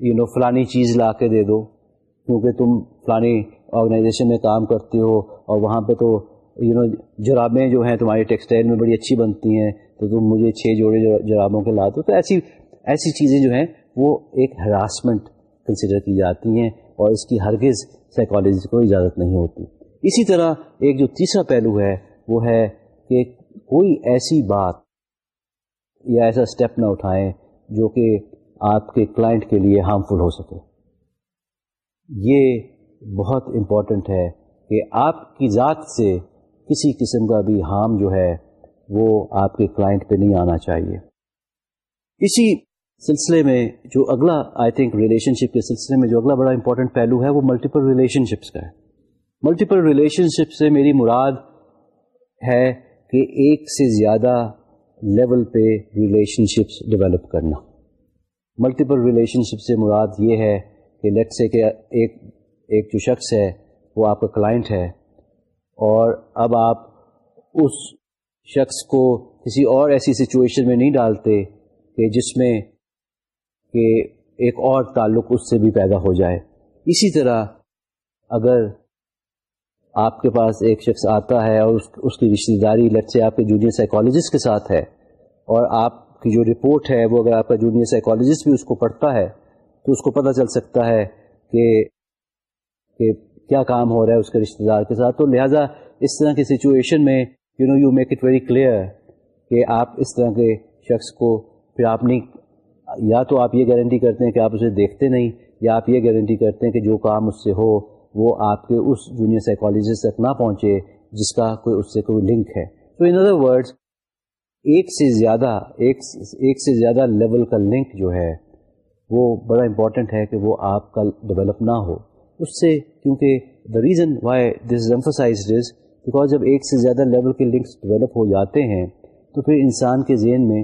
یو نو فلانی چیز لا کے دے دو کیونکہ تم فلانی آرگنائزیشن میں کام کرتے ہو اور وہاں پہ تو یو نو جرابیں جو ہیں تمہاری ٹیکسٹائل میں بڑی اچھی بنتی ہیں، تو تم مجھے چھ جوڑے جرابوں کے لا دو تو ایسی ایسی چیزیں جو ہیں وہ ایک ہراسمنٹ کنسیڈر کی جاتی ہیں اور اس کی ہرگز سائیکالوجی کو اجازت نہیں ہوتی۔ اسی طرح ایک جو تیسرا پہلو ہے، وہ ہے کہ کوئی ایسی بات یا ایسا اسٹیپ نہ اٹھائیں جو کہ آپ کے کلائنٹ کے لیے ہارمفل ہو سکے۔ یہ بہت امپورٹنٹ ہے کہ آپ کی ذات سے کسی قسم کا بھی ہارم جو ہے وہ آپ کے کلائنٹ پہ نہیں آنا چاہیے۔ اسی سلسلے میں جو اگلا آئی تھنک ریلیشن شپ کے سلسلے میں جو اگلا بڑا امپورٹنٹ پہلو ہے وہ ملٹیپل ریلیشن شپس کا ہے۔ ملٹیپل ریلیشن شپ سے میری مراد ہے کہ ایک سے زیادہ لیول پہ ریلیشن شپس ڈیولپ کرنا۔ ملٹیپل ریلیشن شپ سے مراد یہ ہے کہ لیٹ سے کہ ایک ایک جو شخص ہے، وہ آپ کا کلائنٹ ہے۔ اور اب آپ اس شخص کو کسی اور ایسی سچویشن میں نہیں ڈالتے کہ جس میں کہ ایک اور تعلق اس سے بھی پیدا ہو جائے۔ اسی طرح اگر آپ کے پاس ایک شخص آتا ہے اور اس اس کی رشتہ داری لٹ سے آپ کے جونیئر سائیکالوجسٹ کے ساتھ ہے اور آپ کی جو رپورٹ ہے، وہ اگر آپ کا جونیئر سائیکالوجسٹ بھی اس کو پڑھتا ہے، تو اس کو پتہ چل سکتا ہے کہ کہ کیا کام ہو رہا ہے اس کے رشتہ دار کے ساتھ۔ تو لہٰذا اس طرح کی سچویشن میں you know you make it very clear کہ آپ اس طرح کے شخص کو پھر آپ نہیں یا تو آپ یہ گارنٹی کرتے ہیں کہ آپ اسے دیکھتے نہیں، یا آپ یہ گارنٹی کرتے ہیں کہ جو کام اس سے ہو، وہ آپ کے اس جونیئر سائیکالوجسٹ تک نہ پہنچے، جس کا کوئی اس سے کوئی لنک ہے۔ تو ان ادر ورڈس ایک سے زیادہ ایک ایک سے زیادہ لیول کا لنک جو ہے، وہ بڑا امپورٹنٹ ہے کہ وہ آپ کا ڈیولپ نہ ہو۔ اس سے، کیونکہ the reason why this is emphasised is because جب ایک سے زیادہ لیول کے لنکس ڈیولپ ہو جاتے ہیں، تو پھر انسان کے ذہن میں،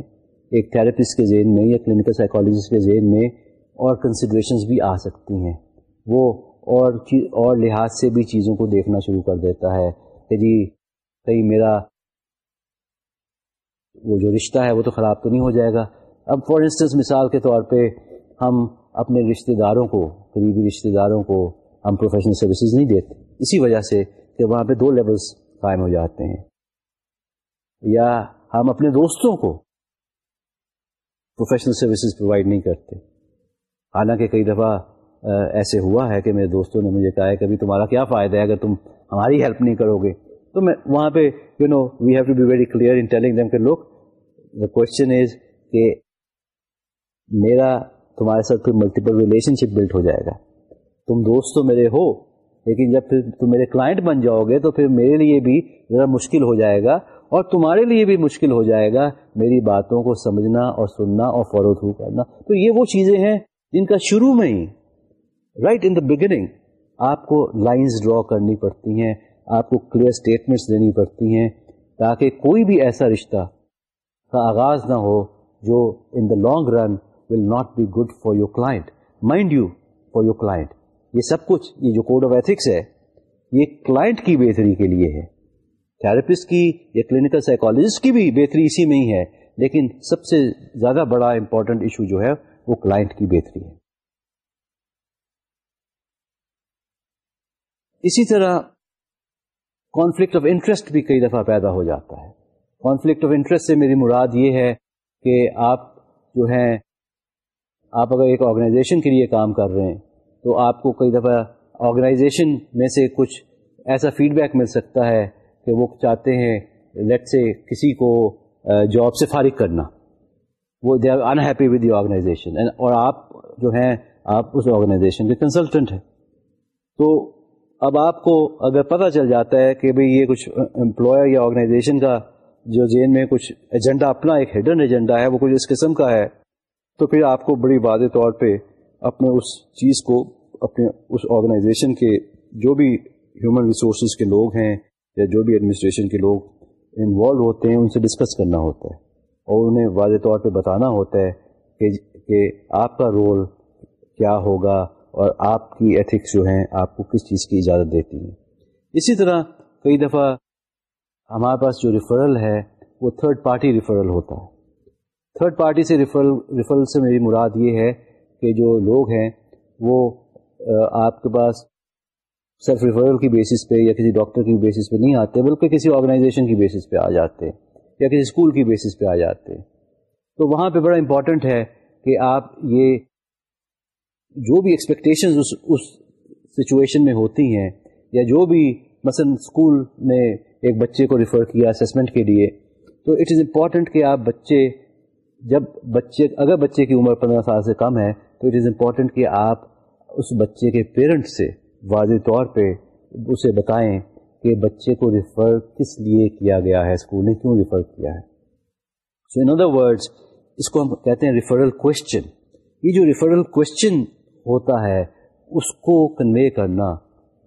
ایک تھراپسٹ کے ذہن میں یا کلینکل سائیکالوجسٹ کے ذہن میں اور کنسیڈریشنز بھی آ سکتی ہیں۔ وہ اور اور لحاظ سے بھی چیزوں کو دیکھنا شروع کر دیتا ہے کہ جی کہیں میرا وہ جو رشتہ ہے وہ تو خراب تو نہیں ہو جائے گا۔ اب فار انسٹنس مثال کے طور پہ ہم اپنے رشتہ داروں کو، قریبی رشتہ داروں کو ہم پروفیشنل سروسز نہیں دیتے۔ اسی وجہ سے کہ وہاں پہ دو لیولز قائم ہو جاتے ہیں۔ یا ہم اپنے دوستوں کو پروفیشنل سروسز پرووائڈ نہیں کرتے۔ حالانکہ کئی دفعہ ایسے ہوا ہے کہ میرے دوستوں نے مجھے کہا ہے کہ ابھی تمہارا کیا فائدہ ہے؟ اگر تم ہماری ہیلپ نہیں کرو گے۔ تو میں وہاں پہ you know we have to be very clear in telling them کہ لوگ دا کوشچن از کہ میرا، تمہارے ساتھ پھر ملٹیپل ریلیشن شپ بلڈ ہو جائے گا۔ تم دوست تو میرے ہو، لیکن جب پھر تم میرے کلائنٹ بن جاؤ گے تو پھر میرے لیے بھی ذرا مشکل ہو جائے گا اور تمہارے لیے بھی مشکل ہو جائے گا۔ میری باتوں کو سمجھنا اور سننا اور فالو تھرو کرنا۔ تو یہ وہ چیزیں ہیں جن کا شروع میں ہی رائٹ ان دا بگننگ آپ کو لائنز ڈرا کرنی پڑتی ہیں، آپ کو کلیئر اسٹیٹمنٹس دینی پڑتی ہیں تاکہ کوئی بھی ایسا رشتہ کا آغاز نہ ہو جو in the long run will not be good for your client mind you for your client یہ سب کچھ، یہ جو کوڈ آف ایتھکس ہے، یہ کلائنٹ کی بہتری کے لیے ہے۔ تھراپسٹ کی، یا کلینکل سائیکالوجسٹ کی بھی بہتری اسی میں ہی ہے، لیکن سب سے زیادہ بڑا امپورٹنٹ ایشو جو ہے، وہ کلائنٹ کی بہتری ہے۔ اسی طرح کانفلکٹ آف انٹرسٹ بھی کئی دفعہ پیدا ہو جاتا ہے۔ کانفلکٹ آف انٹرسٹ سے میری مراد یہ ہے کہ آپ جو ہیں، آپ اگر ایک آرگنائزیشن کے لیے کام کر رہے ہیں تو آپ کو کئی دفعہ آرگنائزیشن میں سے کچھ ایسا فیڈ بیک مل سکتا ہے کہ وہ چاہتے ہیں لیٹ سے کسی کو جاب سے فارغ کرنا۔ وہ they are unhappy with the organisation اور آپ جو ہیں، آپ اس آرگنائزیشن کے کنسلٹنٹ ہیں۔ تو اب آپ کو اگر پتہ چل جاتا ہے کہ بھئی یہ کچھ امپلائر یا آرگنائزیشن کا جو زین میں کچھ ایجنڈا اپنا ایک ہڈن ایجنڈا ہے، وہ کچھ اس قسم کا ہے، تو پھر آپ کو بڑی واضح طور پہ اپنے اس چیز کو، اپنے اس آرگنائزیشن کے جو بھی ہیومن ریسورسز کے لوگ ہیں یا جو بھی ایڈمنسٹریشن کے لوگ انوالو ہوتے ہیں، ان سے ڈسکس کرنا ہوتا ہے۔ اور انہیں واضح طور پہ بتانا ہوتا ہے کہ کہ آپ کا رول کیا ہوگا اور آپ کی ایتھکس جو ہیں، آپ کو کس چیز کی اجازت دیتی ہیں۔ اسی طرح کئی دفعہ ہمارے پاس جو ریفرل ہے، وہ تھرڈ پارٹی ریفرل ہوتا ہے۔ تھرڈ پارٹی سے ریفرل ریفرل سے میری مراد یہ ہے کہ جو لوگ ہیں، وہ آپ کے پاس سیلف ریفرل کی بیسس پہ یا کسی ڈاکٹر کی بیسس پہ نہیں آتے، بلکہ کسی آرگنائزیشن کی بیسس پہ آ جاتے، یا کسی اسکول کی بیسس پہ آ جاتے۔ تو وہاں پہ بڑا امپورٹنٹ ہے کہ آپ یہ جو بھی ایکسپیکٹیشن اس اس سچویشن میں ہوتی ہیں، یا جو بھی مثلا اسکول نے ایک بچے کو ریفر کیا اسسمنٹ کے لیے، تو اٹ از امپورٹنٹ کہ آپ بچے، جب بچے، اگر بچے کی عمر پندرہ سال سے کم ہے تو اٹ از امپورٹنٹ کہ آپ اس بچے کے پیرنٹ سے واضح طور پہ اسے بتائیں کہ بچے کو ریفر کس لیے کیا گیا ہے اسکول نے کیوں ریفر کیا ہے۔ سو ان ادر ورڈس اس کو ہم کہتے ہیں ریفرل کوشچن یہ جو ریفرل کوشچن ہوتا ہے، اس کو کنوے کرنا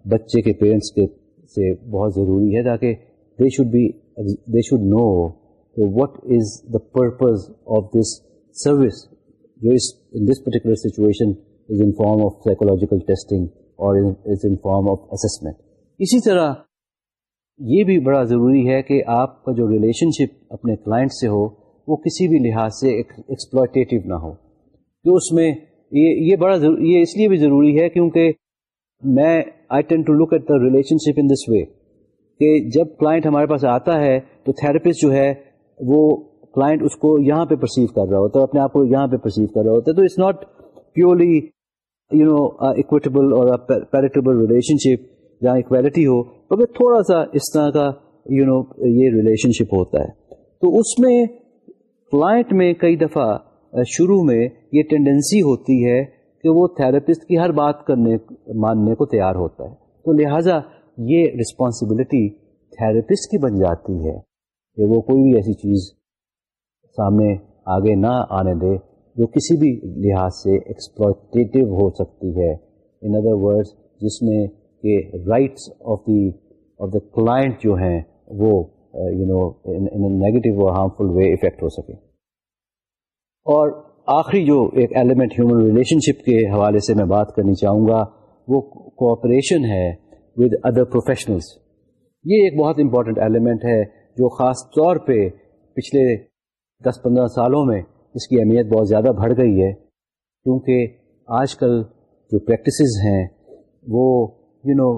بچے کے پیرنٹس کے سے بہت ضروری ہے تاکہ they should be they should know what is the purpose of this service جو اس in this particular situation is in form of psychological testing اور is in form of assessment اسی طرح یہ بھی بڑا ضروری ہے کہ آپ کا جو ریلیشن شپ اپنے کلائنٹ سے ہو، وہ کسی بھی لحاظ سے ایکسپلوٹیو نہ ہو۔ تو اس میں یہ یہ بڑا یہ اس لیے بھی ضروری ہے کیونکہ میں I tend to look at the relationship in this way کہ جب کلائنٹ ہمارے پاس آتا ہے تو تھراپسٹ جو ہے وہ کلائنٹ اس کو یہاں پہ پرسیو کر رہا ہوتا ہے اپنے آپ کو یہاں پہ پرسیو کر رہا ہوتا ہے، تو it's not purely you know equitable اور پیریٹیبل ریلیشن شپ جہاں اکویلٹی ہو، مگر تھوڑا سا اس طرح کا یو نو یہ ریلیشن شپ ہوتا ہے۔ تو اس میں کلائنٹ میں کئی دفعہ شروع میں یہ ٹینڈنسی ہوتی ہے کہ وہ تھراپسٹ کی ہر بات کرنے، ماننے کو تیار ہوتا ہے۔ تو لہٰذا یہ رسپانسبلٹی تھراپسٹ کی بن جاتی ہے کہ وہ کوئی بھی ایسی چیز سامنے آگے نہ آنے دے، جو کسی بھی لحاظ سے ایکسپلوٹیو ہو سکتی ہے۔ ان ادر ورڈس جس میں کہ rights of the of the client جو ہیں، وہ یو نو نیگیٹو اور ہارمفل وے افیکٹ ہو سکے۔ اور آخری جو ایک ایلیمنٹ ہیومن ریلیشن شپ کے حوالے سے میں بات کرنی چاہوں گا، وہ کوآپریشن ہے ود ادر پروفیشنلس یہ ایک بہت امپورٹنٹ ایلیمنٹ ہے جو خاص طور پہ پچھلے دس پندرہ سالوں میں اس کی اہمیت بہت زیادہ بڑھ گئی ہے کیونکہ آج کل جو پریکٹسز ہیں وہ یو نو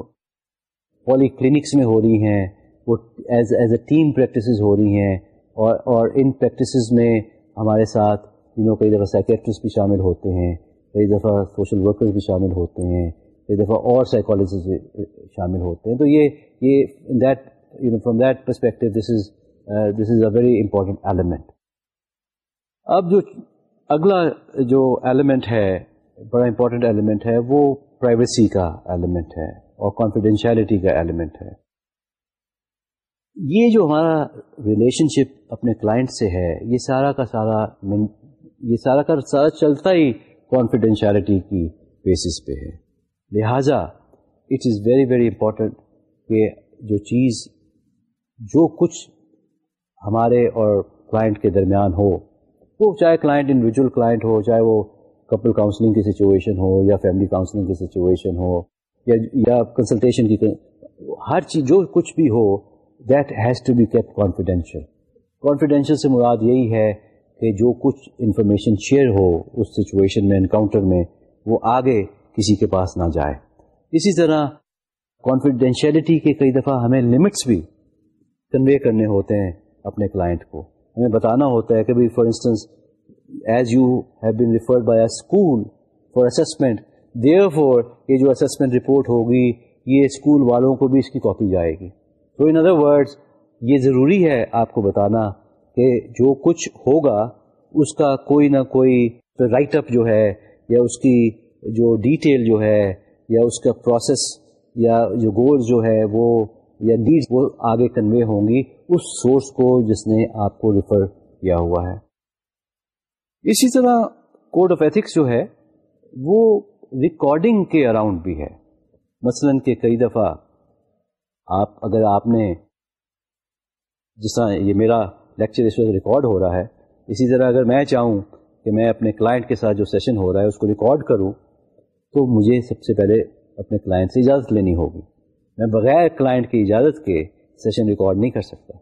پولی کلینکس میں ہو رہی ہیں وہ as as a team practices ہو رہی ہیں اور اور ان پریکٹسز میں ہمارے ساتھ یو نو کئی دفعہ سائکیٹرسٹ بھی شامل ہوتے ہیں کئی دفعہ سوشل ورکرز بھی شامل ہوتے ہیں کئی دفعہ اور سائیکالوجسٹ شامل ہوتے ہیں تو یہ یہ that you know, from that perspective, this is uh, this is a very important element. اب جو اگلا جو ایلیمنٹ ہے، بڑا امپورٹنٹ ایلیمنٹ ہے، وہ پرائیویسی کا ایلیمنٹ ہے اور کانفیڈینشیلٹی کا ایلیمنٹ ہے۔ یہ جو ہمارا ریلیشن شپ اپنے کلائنٹ سے ہے، یہ سارا کا سارا یہ سارا کا سارا چلتا ہی کانفیڈینشیلٹی کی بیسس پہ ہے۔ لہذا it is very very important کہ جو چیز، جو کچھ ہمارے اور کلائنٹ کے درمیان ہو وہ چاہے کلائنٹ انڈیویجول کلائنٹ ہو، چاہے وہ کپل کاؤنسلنگ کی سچویشن ہو یا فیملی کاؤنسلنگ کی سچویشن ہو یا یا کنسلٹیشن کی ہر چیز، جو کچھ بھی ہو that has to be keep confidential confidential سے مراد یہی ہے کہ جو کچھ انفارمیشن شیئر ہو اس سچویشن میں انکاؤنٹر میں، وہ آگے کسی کے پاس نہ جائے۔ اسی طرح کانفیڈینشیلٹی کے کئی دفعہ ہمیں لمٹس بھی کنوے کرنے ہوتے ہیں اپنے کلائنٹ کو۔ ہمیں بتانا ہوتا ہے کہ بھائی for instance as you have been referred by a school for assessment therefore یہ جو اسسمنٹ رپورٹ ہوگی، یہ اسکول والوں کو بھی اس کی کاپی جائے گی. تو ان ادر ورڈس یہ ضروری ہے آپ کو بتانا کہ جو کچھ ہوگا، اس کا کوئی نہ کوئی رائٹ اپ جو ہے، یا اس کی جو ڈیٹیل جو ہے، یا اس کا پروسیس یا جو گول جو ہے، وہ یا ڈیڈ وہ آگے کنوے ہوں گی. اس سورس کو جس نے آپ کو ریفر کیا ہوا ہے۔ اسی طرح کوڈ آف ایتھکس جو ہے، وہ ریکارڈنگ کے اراؤنڈ بھی ہے۔ مثلا کہ کئی دفعہ آپ، اگر آپ نے جس طرح یہ میرا لیکچر اس وقت ریکارڈ ہو رہا ہے، اسی طرح اگر میں چاہوں کہ میں اپنے کلائنٹ کے ساتھ جو سیشن ہو رہا ہے، اس کو ریکارڈ کروں، تو مجھے سب سے پہلے اپنے کلائنٹ سے اجازت لینی ہوگی۔ میں بغیر کلائنٹ کی اجازت کے سیشن ریکارڈ نہیں کر سکتا۔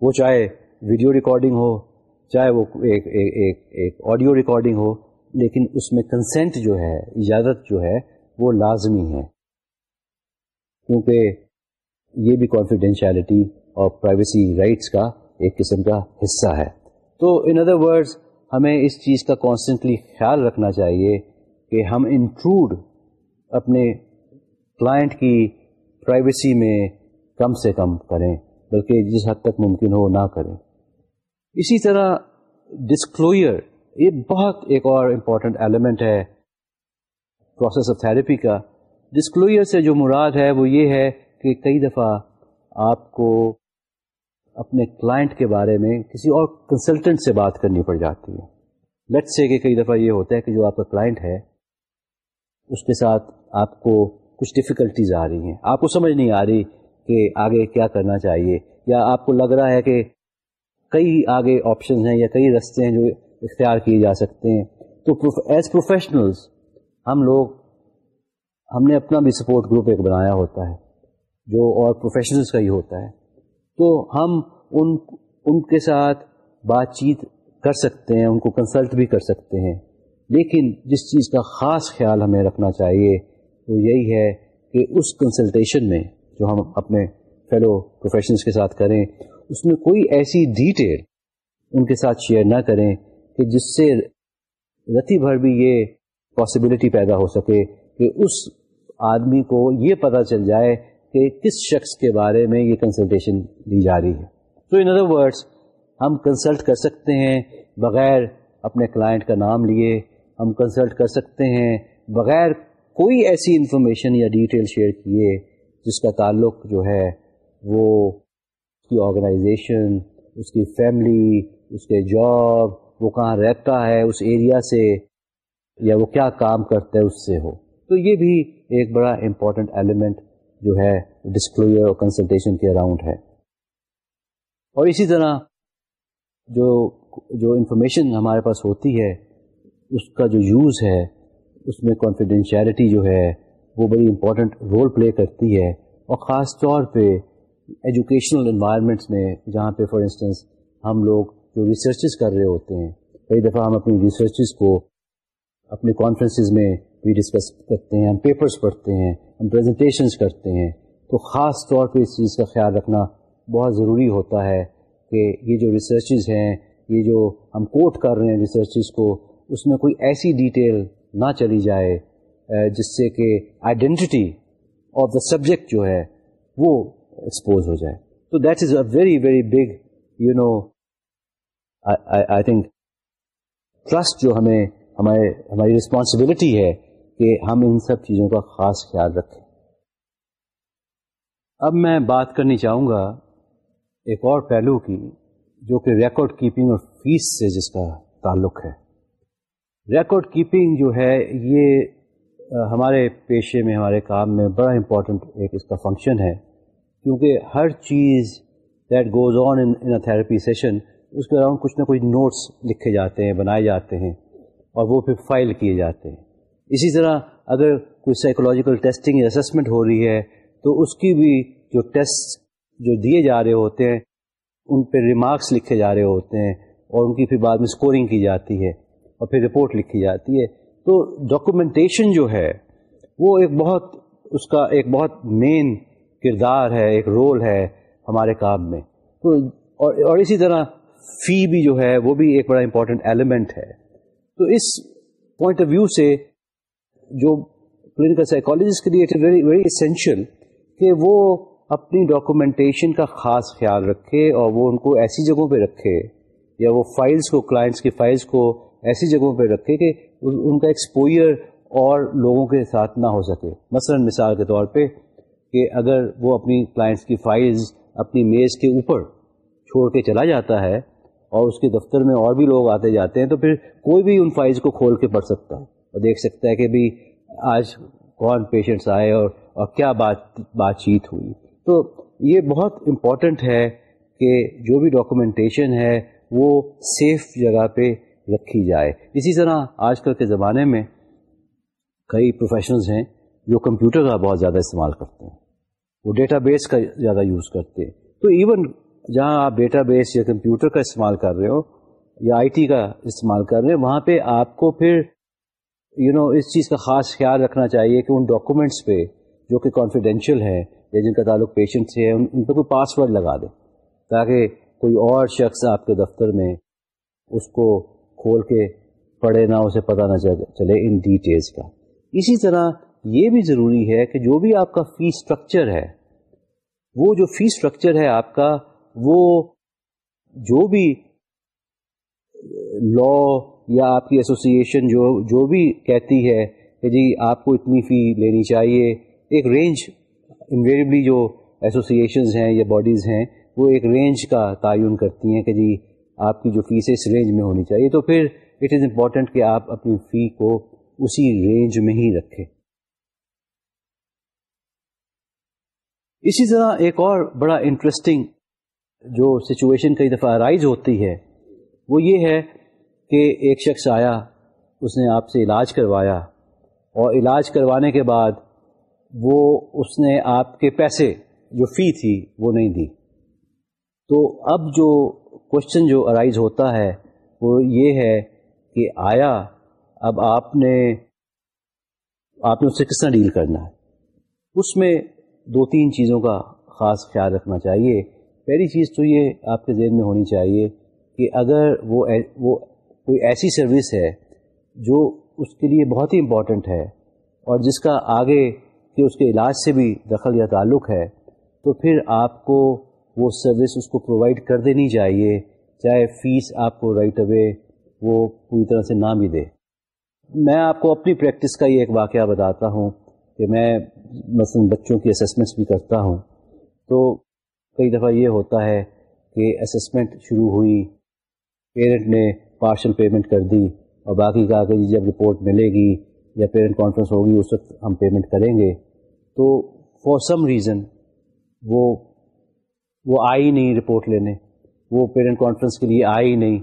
وہ چاہے ویڈیو ریکارڈنگ ہو، چاہے وہ ایک ایک ایک آڈیو ریکارڈنگ ہو، لیکن اس میں کنسینٹ جو ہے، اجازت جو ہے، وہ لازمی ہے۔ کیونکہ یہ بھی کانفیڈینشیلٹی اور پرائیویسی رائٹس کا ایک قسم کا حصہ ہے۔ تو ان ادر ورڈز ہمیں اس چیز کا کانسٹنٹلی خیال رکھنا چاہیے کہ ہم انٹروڈ اپنے کلائنٹ کی پرائیویسی میں کم سے کم کریں، بلکہ جس حد تک ممکن ہو نہ کریں۔ اسی طرح ڈسکلوئر یہ بہت ایک اور امپورٹنٹ ایلیمنٹ ہے۔ پروسیس آف تھراپی کا۔ ڈسکلوئر سے جو مراد ہے، وہ یہ ہے کہ کئی دفعہ آپ کو اپنے کلائنٹ کے بارے میں کسی اور کنسلٹنٹ سے بات کرنی پڑ جاتی ہے۔ لیٹ سے کہ کئی دفعہ یہ ہوتا ہے کہ جو آپ کا کلائنٹ ہے، اس کے ساتھ آپ کو کچھ ڈفیکلٹیز آ رہی ہیں۔ آپ کو سمجھ نہیں آ رہی کہ آگے کیا کرنا چاہیے؟ یا آپ کو لگ رہا ہے کہ کئی آگے آپشن ہیں یا کئی رستے ہیں جو اختیار کیے جا سکتے ہیں۔ تو ایز پروفیشنلز ہم لوگ، ہم نے اپنا بھی سپورٹ گروپ ایک بنایا ہوتا ہے، جو اور پروفیشنلز کا ہی ہوتا ہے۔ تو ہم ان ان کے ساتھ بات چیت کر سکتے ہیں، ان کو کنسلٹ بھی کر سکتے ہیں۔ لیکن جس چیز کا خاص خیال ہمیں رکھنا چاہیے، وہ یہی ہے کہ اس کنسلٹیشن میں جو ہم اپنے فیلو پروفیشنس کے ساتھ کریں، اس میں کوئی ایسی ڈیٹیل ان کے ساتھ شیئر نہ کریں کہ جس سے رتی بھر بھی یہ پاسبلٹی پیدا ہو سکے کہ اس آدمی کو یہ پتہ چل جائے کہ کس شخص کے بارے میں یہ کنسلٹیشن دی جا رہی ہے۔ تو ان ادر ورڈس ہم کنسلٹ کر سکتے ہیں بغیر اپنے کلائنٹ کا نام لیے، ہم کنسلٹ کر سکتے ہیں بغیر کوئی ایسی انفارمیشن یا ڈیٹیل شیئر کیے جس کا تعلق جو ہے وہ اس کی آرگنائزیشن اس کی فیملی اس کے جاب وہ کہاں رہتا ہے، اس ایریا سے، یا وہ کیا کام کرتا ہے اس سے ہو۔ تو یہ بھی ایک بڑا امپورٹنٹ ایلیمنٹ جو ہے ڈسکلوئر اور کنسلٹیشن کے اراؤنڈ ہے۔ اور اسی طرح جو جو انفارمیشن ہمارے پاس ہوتی ہے، اس کا جو یوز ہے، اس میں کانفیڈینشیلٹی جو ہے وہ بڑی امپورٹنٹ رول پلے کرتی ہے اور خاص طور پہ ایجوکیشنل انوائرمنٹس میں، جہاں پہ فار انسٹنس ہم لوگ جو ریسرچز کر رہے ہوتے ہیں، کئی دفعہ ہم اپنی ریسرچز کو اپنے کانفرنسز میں بھی ڈسکس کرتے ہیں، ہم پیپرز پڑھتے ہیں، ہم پریزنٹیشنز کرتے ہیں۔ تو خاص طور پہ اس چیز کا خیال رکھنا بہت ضروری ہوتا ہے کہ یہ جو ریسرچز ہیں، یہ جو ہم کوٹ کر رہے ہیں ریسرچز کو، اس میں کوئی ایسی ڈیٹیل نہ چلی جائے جس سے کہ آئیڈینٹی آف دا سبجیکٹ جو ہے وہ ایکسپوز ہو جائے۔ تو that is a very very big you know I think trust جو ہمیں، ہمارے، ہماری رسپانسبلٹی ہے کہ ہم ان سب چیزوں کا خاص خیال رکھیں۔ اب میں بات کرنی چاہوں گا ایک اور پہلو کی، جو کہ ریکارڈ کیپنگ اور فیس سے جس کا تعلق ہے۔ ریکارڈ کیپنگ جو ہے، یہ ہمارے پیشے میں، ہمارے کام میں بڑا امپورٹنٹ ایک اس کا فنکشن ہے۔ کیونکہ ہر چیز that goes on in therapy session اس کے اراؤنڈ کچھ نہ کچھ نوٹس لکھے جاتے ہیں، بنائے جاتے ہیں اور وہ پھر فائل کیے جاتے ہیں۔ اسی طرح اگر کوئی سائیکولوجیکل ٹیسٹنگ یا اسسمنٹ ہو رہی ہے، تو اس کی بھی جو ٹیسٹ جو دیے جا رہے ہوتے ہیں، ان پہ ریمارکس لکھے جا رہے ہوتے ہیں اور ان کی پھر بعد میں اسکورنگ کی جاتی ہے اور پھر رپورٹ لکھی جاتی ہے۔ تو ڈاکومنٹیشن جو ہے، وہ ایک بہت اس کا ایک بہت مین کردار ہے، ایک رول ہے ہمارے کام میں۔ تو اور اور اسی طرح فی بھی جو ہے، وہ بھی ایک بڑا امپورٹنٹ ایلیمنٹ ہے۔ تو اس پوائنٹ آف ویو سے جو کلینکل سائیکالوجسٹ کے لیے ویری ویری اسینشیل کہ وہ اپنی ڈاکومنٹیشن کا خاص خیال رکھے اور وہ ان کو ایسی جگہوں پہ رکھے یا وہ فائلس کو کلائنٹس کی فائلس کو ایسی جگہوں پہ رکھے کہ ان کا ایکسپوئر اور لوگوں کے ساتھ نہ ہو سکے۔ مثلا مثال کے طور پہ کہ اگر وہ اپنی کلائنٹس کی فائلز اپنی میز کے اوپر چھوڑ کے چلا جاتا ہے اور اس کے دفتر میں اور بھی لوگ آتے جاتے ہیں تو پھر کوئی بھی ان فائلز کو کھول کے پڑھ سکتا ہے اور دیکھ سکتا ہے کہ بھی آج کون پیشنٹس آئے اور اور کیا بات بات چیت ہوئی۔ تو یہ بہت امپورٹنٹ ہے کہ جو بھی ڈاکومنٹیشن ہے وہ سیف جگہ پہ رکھی جائے۔ اسی طرح آج کل کے زمانے میں کئی پروفیشنلز ہیں جو کمپیوٹر کا بہت زیادہ استعمال کرتے ہیں۔ وہ ڈیٹا بیس کا زیادہ یوز کرتے ہیں۔ تو ایون جہاں آپ ڈیٹا بیس یا کمپیوٹر کا استعمال کر رہے ہو یا آئی ٹی کا استعمال کر رہے ہیں وہاں پہ آپ کو پھر یو you نو know, اس چیز کا خاص خیال رکھنا چاہیے کہ ان ڈاکومنٹس پہ جو کہ کانفیڈینشیل ہیں یا جن کا تعلق پیشنٹ سے ہے ان پہ کوئی پاس ورڈ لگا دیں تاکہ کوئی اور شخص آپ کے دفتر میں اس کو کھول کے پڑھے نہ اسے پتہ نہ چلے ان ڈیٹیلس کا۔ اسی طرح یہ بھی ضروری ہے کہ جو بھی آپ کا فی اسٹرکچر ہے، وہ جو فی اسٹرکچر ہے آپ کا، وہ جو بھی لا یا آپ کی ایسوسیشن جو جو بھی کہتی ہے کہ جی آپ کو اتنی فی لینی چاہیے، ایک رینج انویریبلی جو ایسوسیشنز ہیں یا باڈیز ہیں، وہ ایک رینج کا تعین کرتی ہیں کہ جی آپ کی جو فیس اس رینج میں ہونی چاہیے، تو پھر اٹ از امپورٹنٹ کہ آپ اپنی فی کو اسی رینج میں ہی رکھیں۔ اسی طرح ایک اور بڑا انٹرسٹنگ جو سچویشن کئی دفعہ رائز ہوتی ہے، وہ یہ ہے کہ ایک شخص آیا، اس نے آپ سے علاج کروایا، اور علاج کروانے کے بعد وہ اس نے آپ کے پیسے، جو فی تھی، وہ نہیں دی۔ تو اب جو کوشچن جو ارائز ہوتا ہے وہ یہ ہے کہ آیا، اب آپ نے آپ نے اس سے کس طرح ڈیل کرنا ہے؟ اس میں دو تین چیزوں کا خاص خیال رکھنا چاہیے۔ پہلی چیز تو یہ آپ کے ذہن میں ہونی چاہیے کہ اگر وہ وہ کوئی ایسی سروس ہے جو اس کے لیے بہت ہی امپورٹنٹ ہے اور جس کا آگے کہ اس کے علاج سے بھی دخل یا تعلق ہے، تو پھر آپ کو وہ سروس اس کو پرووائڈ کر دینی چاہیے، چاہے فیس آپ کو رائٹ اوے وہ پوری طرح سے نہ بھی دے۔ میں آپ کو اپنی پریکٹس کا یہ ایک واقعہ بتاتا ہوں کہ میں مثلا بچوں کی اسسمنٹس بھی کرتا ہوں۔ تو کئی دفعہ یہ ہوتا ہے کہ اسسمنٹ شروع ہوئی پیرنٹ نے پارشل پیمنٹ کر دی اور باقی کہا کہ جی جی جب رپورٹ ملے گی یا پیرنٹ کانفرنس ہوگی، اس وقت ہم پیمنٹ کریں گے۔ تو فار سم ریزن وہ وہ آئی نہیں رپورٹ لینے۔ وہ پیرنٹ کانفرنس کے لیے آئی نہیں۔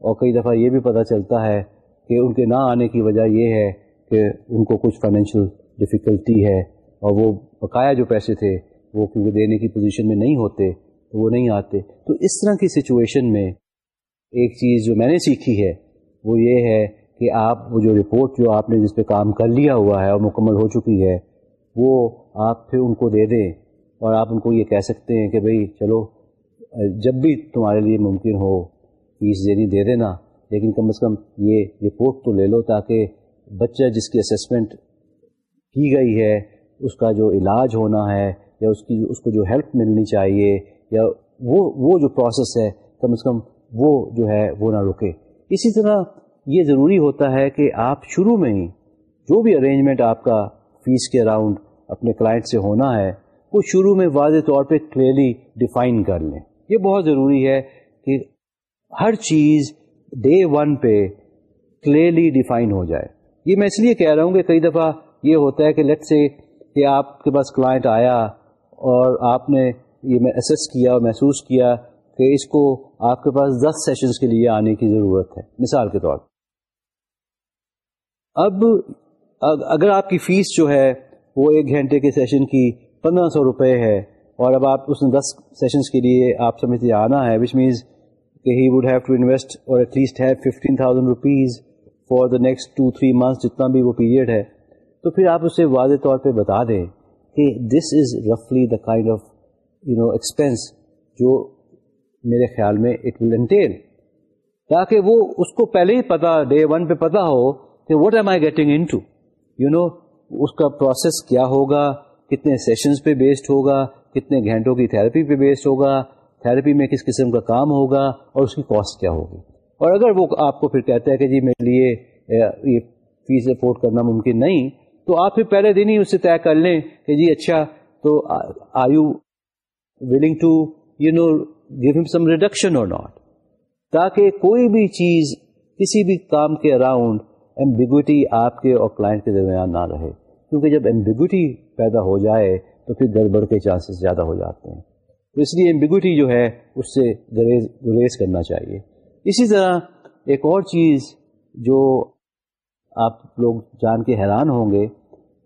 اور کئی دفعہ یہ بھی پتہ چلتا ہے کہ ان کے نہ آنے کی وجہ یہ ہے کہ ان کو کچھ فائنینشیل ڈفیکلٹی ہے اور وہ بقایا جو پیسے تھے وہ کیونکہ دینے کی پوزیشن میں نہیں ہوتے تو وہ نہیں آتے۔ تو اس طرح کی سچویشن میں ایک چیز جو میں نے سیکھی ہے وہ یہ ہے کہ آپ وہ جو رپورٹ جو آپ نے جس پہ کام کر لیا ہوا ہے اور مکمل ہو چکی ہے وہ آپ پھر ان کو دے دیں۔ اور آپ ان کو یہ کہہ سکتے ہیں کہ بھئی چلو، جب بھی تمہارے لیے ممکن ہو، فیس دینی دے دینا، لیکن کم از کم یہ رپورٹ تو لے لو تاکہ بچہ جس کی اسسمنٹ کی گئی ہے، اس کا جو علاج ہونا ہے، یا اس کی اس کو جو ہیلپ ملنی چاہیے، یا وہ وہ جو پروسیس ہے، کم از کم وہ جو ہے، وہ نہ رکے۔ اسی طرح یہ ضروری ہوتا ہے کہ آپ شروع میں ہی جو بھی ارینجمنٹ آپ کا فیس کے اراؤنڈ اپنے کلائنٹ سے ہونا ہے وہ شروع میں واضح طور پہ کلیئرلی ڈیفائن کر لیں۔ یہ بہت ضروری ہے کہ ہر چیز ڈے ون پہ کلیئرلی ڈیفائن ہو جائے۔ یہ میں اس لیے کہہ رہا ہوں کہ کئی دفعہ یہ ہوتا ہے کہ لیٹ سے کہ آپ کے پاس کلائنٹ آیا اور آپ نے یہ اسیس کیا اور محسوس کیا کہ اس کو آپ کے پاس دس سیشنز کے لیے آنے کی ضرورت ہے۔ مثال کے طور اب اگر آپ کی فیس جو ہے وہ ایک گھنٹے کے سیشن کی پندرہ سو روپے ہے۔ اور اب آپ اس نے دس سیشنز کے لیے آپ سمجھتے آنا ہے وچ مینس کہ he would have to invest or at least have fifteen thousand rupees for the next two three months جتنا بھی وہ پیریڈ ہے۔ تو پھر آپ اسے واضح طور پہ بتا دیں کہ this is رفلی the kind of you know expense جو میرے خیال میں اٹ ول انٹیل تاکہ وہ اس کو پہلے ہی پتا ڈے ون پہ پتا ہو کہ what am I getting into you know اس کا پروسیس کیا ہوگا؟ کتنے سیشنز پہ بیسڈ ہوگا، کتنے گھنٹوں کی تھراپی پہ بیسڈ ہوگا تھراپی میں کس قسم کا کام ہوگا اور اس کی کاسٹ کیا ہوگی؟ اور اگر وہ آپ کو پھر کہتا ہے کہ جی میرے لیے یہ فیس افورڈ کرنا ممکن نہیں، تو آپ پھر پہلے دن ہی اس سے طے کر لیں کہ جی اچھا تو are you willing to you know give him some reduction اور ناٹ تاکہ کوئی بھی چیز کسی بھی کام کے اراؤنڈ ایمبیگوٹی آپ کے اور کلائنٹ کے درمیان نہ رہے۔ کیونکہ جب ایمبیگوٹی پیدا ہو جائے تو پھر گڑبڑ کے چانسز زیادہ ہو جاتے ہیں۔ تو اس لیے ایمبیگوٹی جو ہے، اس سے گریز گریز کرنا چاہیے۔ اسی طرح ایک اور چیز جو آپ لوگ جان کے حیران ہوں گے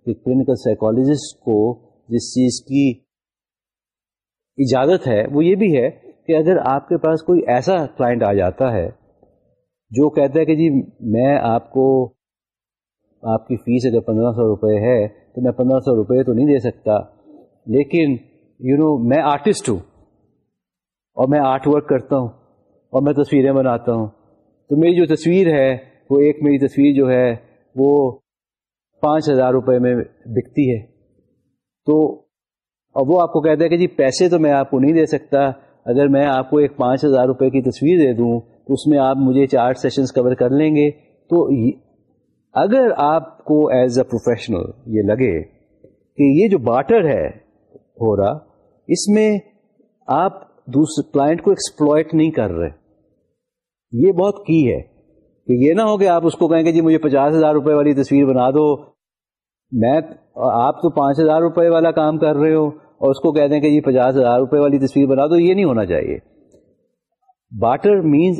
کہ کلینکل سائیکالوجسٹ کو جس چیز کی اجازت ہے، وہ یہ بھی ہے کہ اگر آپ کے پاس کوئی ایسا کلائنٹ آ جاتا ہے جو کہتا ہے کہ جی میں آپ کو آپ کی فیس اگر پندرہ سو روپے ہے تو میں پندرہ سو روپے تو نہیں دے سکتا لیکن یو you نو know, میں آرٹسٹ ہوں اور میں آرٹ ورک کرتا ہوں اور میں تصویریں بناتا ہوں۔ تو میری جو تصویر ہے وہ ایک میری تصویر جو ہے وہ پانچ ہزار روپے میں بکتی ہے۔ تو اب وہ آپ کو کہتا ہے کہ جی پیسے تو میں آپ کو نہیں دے سکتا اگر میں آپ کو ایک پانچ ہزار روپے کی تصویر دے دوں تو اس میں آپ مجھے چار سیشنز کور کر لیں گے۔ تو اگر آپ کو ایز اے پروفیشنل یہ لگے کہ یہ جو باٹر ہے ہو رہا، اس میں آپ دوسرے کلائنٹ کو ایکسپلوئٹ نہیں کر رہے۔ یہ بہت کی ہے کہ یہ نہ ہو کہ آپ اس کو کہیں گے جی مجھے پچاس ہزار روپے والی تصویر بنا دو۔ میں آپ تو پانچ ہزار روپے والا کام کر رہے ہو اور اس کو کہہ دیں کہ جی پچاس ہزار روپے والی تصویر بنا دو، یہ نہیں ہونا چاہیے۔ باٹر means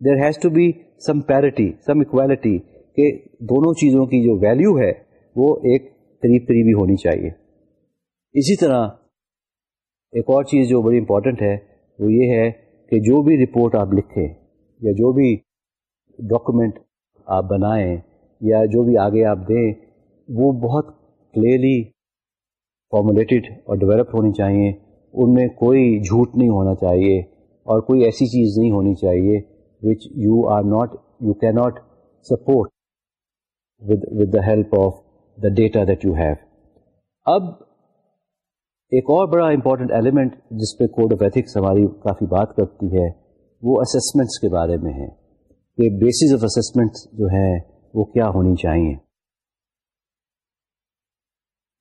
there has to be some parity some equality کہ دونوں چیزوں کی جو ویلو ہے وہ ایک قریب قریبی ہونی چاہیے۔ اسی طرح ایک اور چیز جو بڑی امپورٹنٹ ہے وہ یہ ہے کہ جو بھی رپورٹ آپ لکھیں یا جو بھی ڈاکومنٹ آپ بنائیں یا جو بھی آگے آپ دیں، وہ بہت کلیئرلی فارمولیٹڈ اور ڈیولپ ہونی چاہیے۔ ان میں کوئی جھوٹ نہیں ہونا چاہیے اور کوئی ایسی چیز نہیں ہونی چاہیے which you are not you کی not support with the help of the data that you have اب ایک اور بڑا امپورٹنٹ ایلیمنٹ جس پہ کوڈ آف ایتھکس ہماری کافی بات کرتی ہے، وہ اسسمنٹس کے بارے میں ہے۔ کہ بیسز آف اسسمنٹ جو ہیں، وہ کیا ہونی چاہیے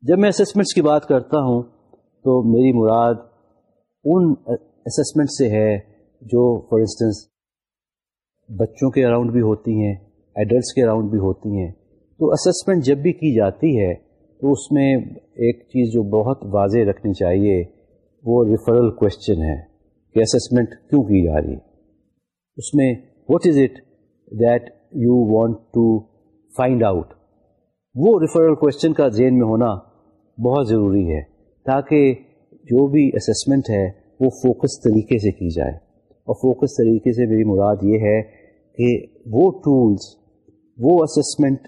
جب میں اسسمنٹس کی بات کرتا ہوں، تو میری مراد ان اسسمنٹ سے ہے جو فار انسٹنس بچوں کے اراؤنڈ بھی ہوتی ہیں ایڈلٹس کے اراؤنڈ بھی ہوتی ہیں۔ تو اسسمنٹ جب بھی کی جاتی ہے تو اس میں ایک چیز جو بہت واضح رکھنی چاہیے، وہ ریفرل کوشچن ہے کہ اسسمنٹ کیوں کی جا رہی ہے۔ اس میں what is it that you want to find out وہ ریفرل کوشچن کا ذہن میں ہونا بہت ضروری ہے تاکہ جو بھی اسسمنٹ ہے وہ فوکس طریقے سے کی جائے۔ اور فوکس طریقے سے میری مراد یہ ہے کہ وہ ٹولز وہ اسسمنٹ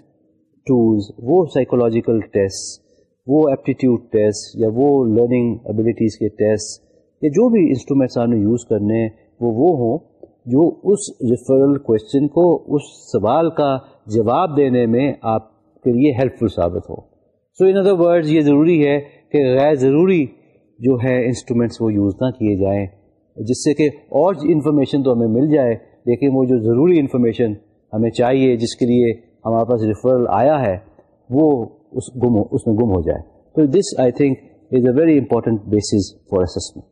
ٹولز وہ سائیکولوجیکل ٹیسٹ وہ ایپٹیٹیوڈ ٹیسٹ یا وہ لرننگ ابلیٹیز کے ٹیسٹ یا جو بھی انسٹرومینٹس آپ نے یوز کرنے وہ وہ ہوں جو اس ریفرل کوشچن کو اس سوال کا جواب دینے میں آپ کے لیے ہیلپ فل ثابت ہو۔ سو ان ادر ورڈز یہ ضروری ہے کہ غیر ضروری جو ہے انسٹرومینٹس وہ یوز نہ کیے جائیں، جس سے کہ اور انفارمیشن تو ہمیں مل جائے، لیکن وہ جو ضروری انفارمیشن ہمیں چاہیے، جس کے لیے ہمارے پاس ریفرل آیا ہے، وہ اس گم ہو اس میں گم ہو جائے۔ تو this I think is a very important basis for assessment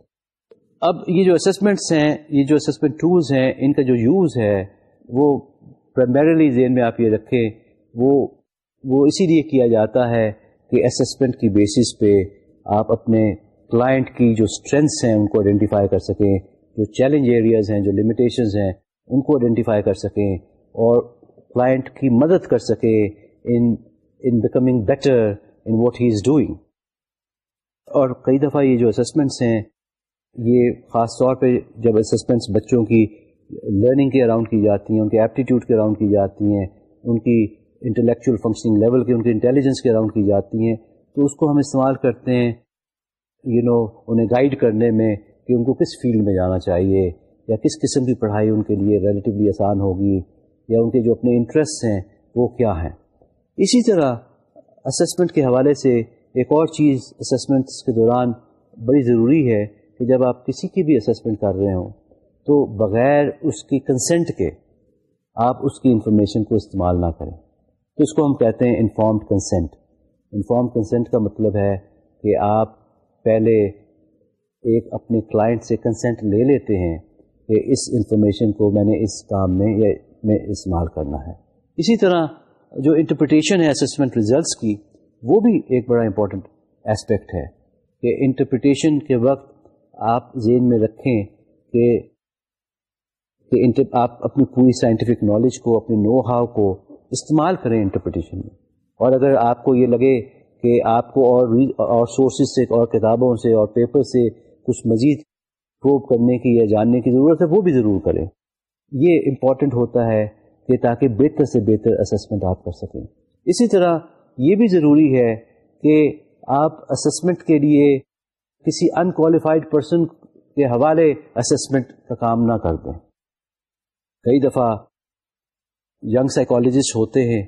اب یہ جو اسسمنٹس ہیں، یہ جو اسسمنٹ ٹولس ہیں، ان کا جو یوز ہے، وہ پرائمریلی ذہن میں آپ یہ رکھیں، وہ وہ اسی لیے کیا جاتا ہے کہ اسسمنٹ کی بیسس پہ آپ اپنے کلائنٹ کی جو اسٹرینگس ہیں، ان کو آئیڈینٹیفائی کر سکیں۔ جو چیلنج ایریاز ہیں، جو لمیٹیشنز ہیں، ان کو آئیڈینٹیفائی کر سکیں۔ اور کلائنٹ کی مدد کر سکے in in becoming better in what he is doing اور کئی دفعہ یہ جو اسسمنٹس ہیں، یہ خاص طور پہ جب اسسمنٹس بچوں کی لرننگ کے اراؤنڈ کی جاتی ہیں، ان کے ایپٹیٹیوڈ کے اراؤنڈ کی جاتی ہیں، ان کی انٹلیکچوئل فنکشننگ لیول کے، ان کی انٹیلیجنس کے اراؤنڈ کی جاتی ہیں، تو اس کو ہم استعمال کرتے ہیں یو نو انہیں گائیڈ کرنے میں کہ ان کو کس فیلڈ میں جانا چاہیے یا کس قسم کی پڑھائی ان کے لیے ریلیٹیولی آسان ہوگی۔ یا ان کے جو اپنے انٹرسٹ ہیں، وہ کیا ہیں؟ اسی طرح اسسمنٹ کے حوالے سے ایک اور چیز اسسمنٹس کے دوران بڑی ضروری ہے کہ جب آپ کسی کی بھی اسسمنٹ کر رہے ہوں، تو بغیر اس کی کنسنٹ کے آپ اس کی انفارمیشن کو استعمال نہ کریں۔ تو اس کو ہم کہتے ہیں انفارمڈ کنسنٹ انفارم کنسنٹ کا مطلب ہے کہ آپ پہلے ایک اپنے کلائنٹ سے کنسنٹ لے لیتے ہیں کہ اس انفارمیشن کو میں نے اس کام میں یا میں استعمال کرنا ہے۔ اسی طرح جو انٹرپریٹیشن ہے اسسمنٹ ریزلٹس کی، وہ بھی ایک بڑا امپورٹنٹ اسپیکٹ ہے کہ انٹرپریٹیشن کے وقت آپ ذہن میں رکھیں کہ کہ آپ اپنی پوری سائنٹیفک نالج کو اپنے نو ہاؤ کو استعمال کریں انٹرپریٹیشن میں۔ اور اگر آپ کو یہ لگے کہ آپ کو اور اور سورسز سے، اور کتابوں سے، اور پیپر سے کچھ مزید پروو کرنے کی یا جاننے کی ضرورت ہے، وہ بھی ضرور کریں۔ یہ امپورٹنٹ ہوتا ہے کہ تاکہ بہتر سے بہتر اسسمنٹ آپ کر سکیں۔ اسی طرح یہ بھی ضروری ہے کہ آپ اسسمنٹ کے لیے کسی انکوالیفائڈ پرسن کے حوالے اسسمنٹ کا کام نہ کر دیں۔ کئی دفعہ ینگ سائیکالوجسٹ ہوتے ہیں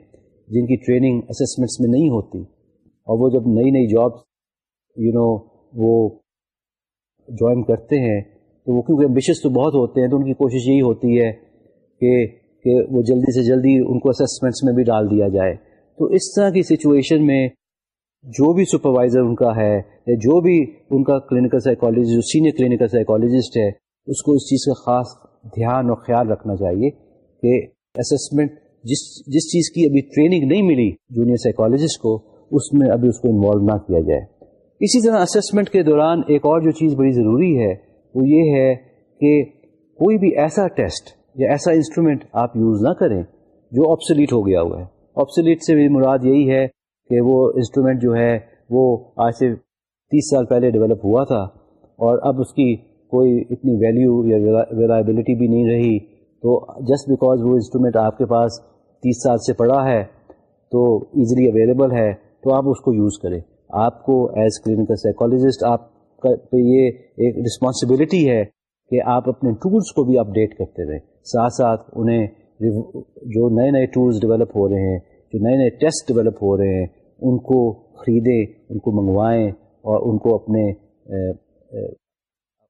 جن کی ٹریننگ اسسمنٹس میں نہیں ہوتی اور وہ جب نئی نئی جاب یو نو وہ جوائن کرتے ہیں تو وہ کیونکہ امبیشس تو بہت ہوتے ہیں تو ان کی کوشش یہی ہوتی ہے کہ کہ وہ جلدی سے جلدی ان کو اسسمنٹس میں بھی ڈال دیا جائے۔ تو اس طرح کی سچویشن میں جو بھی سپروائزر ان کا ہے یا جو بھی ان کا کلینکل سائیکالوجسٹ جو سینئر کلینکل سائیکالوجسٹ ہے، اس کو اس چیز کا خاص دھیان اور خیال رکھنا چاہیے کہ اسسمنٹ جس جس چیز کی ابھی ٹریننگ نہیں ملی جونیئر سائیکالوجسٹ کو، اس میں ابھی اس کو انوالو نہ کیا جائے۔ اسی طرح اسسمنٹ کے دوران ایک اور جو چیز بڑی ضروری ہے وہ یہ ہے کہ کوئی بھی ایسا ٹیسٹ یا ایسا انسٹرومنٹ آپ یوز نہ کریں جو آپسلیٹ ہو گیا ہوا ہے۔ آپسلیٹ سے بھی مراد یہی ہے کہ وہ انسٹرومنٹ جو ہے وہ آج سے تیس سال پہلے ڈیولپ ہوا تھا اور اب اس کی کوئی اتنی ویلیو یا ویلائبلٹی بھی نہیں رہی۔ تو جسٹ بیکاز وہ انسٹرومنٹ آپ کے پاس تیس سال سے پڑا ہے تو ایزیلی اویلیبل ہے تو آپ اس کو یوز کریں۔ آپ کو ایز کلینکل سائیکالوجسٹ آپ پہ یہ ایک رسپانسبلٹی ہے کہ آپ اپنے ٹولس کو بھی اپڈیٹ کرتے رہیں۔ ساتھ ساتھ انہیں جو نئے نئے ٹولس ڈیولپ ہو رہے ہیں، جو نئے نئے ٹیسٹ ڈیولپ ہو رہے ہیں، ان کو خریدیں، ان کو منگوائیں اور ان کو اپنے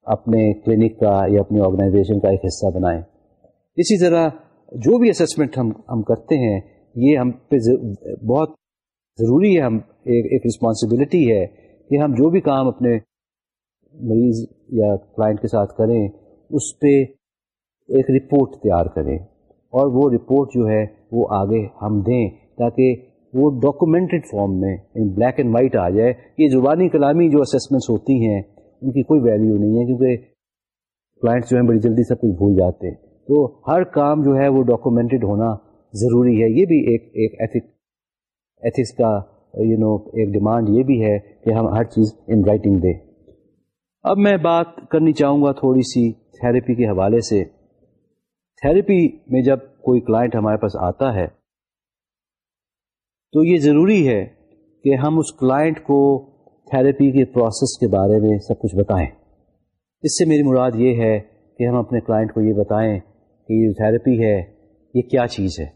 اپنے کلینک کا یا اپنی آرگنائزیشن کا ایک حصہ بنائیں۔ اسی طرح جو بھی اسسمنٹ ہم ہم کرتے ہیں، یہ ہم پہ بہت ضروری ہے، ہم ایک رسپانسبلٹی ہے کہ ہم جو بھی کام اپنے مریض یا کلائنٹ کے ساتھ کریں، اس پہ ایک رپورٹ تیار کریں۔ اور وہ رپورٹ جو ہے، وہ آگے ہم دیں تاکہ وہ ڈاکومنٹڈ فارم میں ان بلیک اینڈ وائٹ آ جائے۔ یہ زبانی کلامی جو اسسمنٹس ہوتی ہیں، ان کی کوئی ویلیو نہیں ہے کیونکہ کلائنٹس جو ہیں بڑی جلدی سب کچھ بھول جاتے ہیں۔ تو ہر کام جو ہے، وہ ڈاکومنٹڈ ہونا ضروری ہے۔ یہ بھی ایک ایک ایتھک ایتھکس کا یو نو ایک ڈیمانڈ یہ بھی ہے کہ ہم ہر چیز ان رائٹنگ دیں۔ اب میں بات کرنی چاہوں گا تھوڑی سی تھراپی کے حوالے سے۔ تھراپی میں جب کوئی کلائنٹ ہمارے پاس آتا ہے، تو یہ ضروری ہے کہ ہم اس کلائنٹ کو تھراپی کے پروسیس کے بارے میں سب کچھ بتائیں۔ اس سے میری مراد یہ ہے کہ ہم اپنے کلائنٹ کو یہ بتائیں کہ یہ تھراپی ہے، یہ کیا چیز ہے۔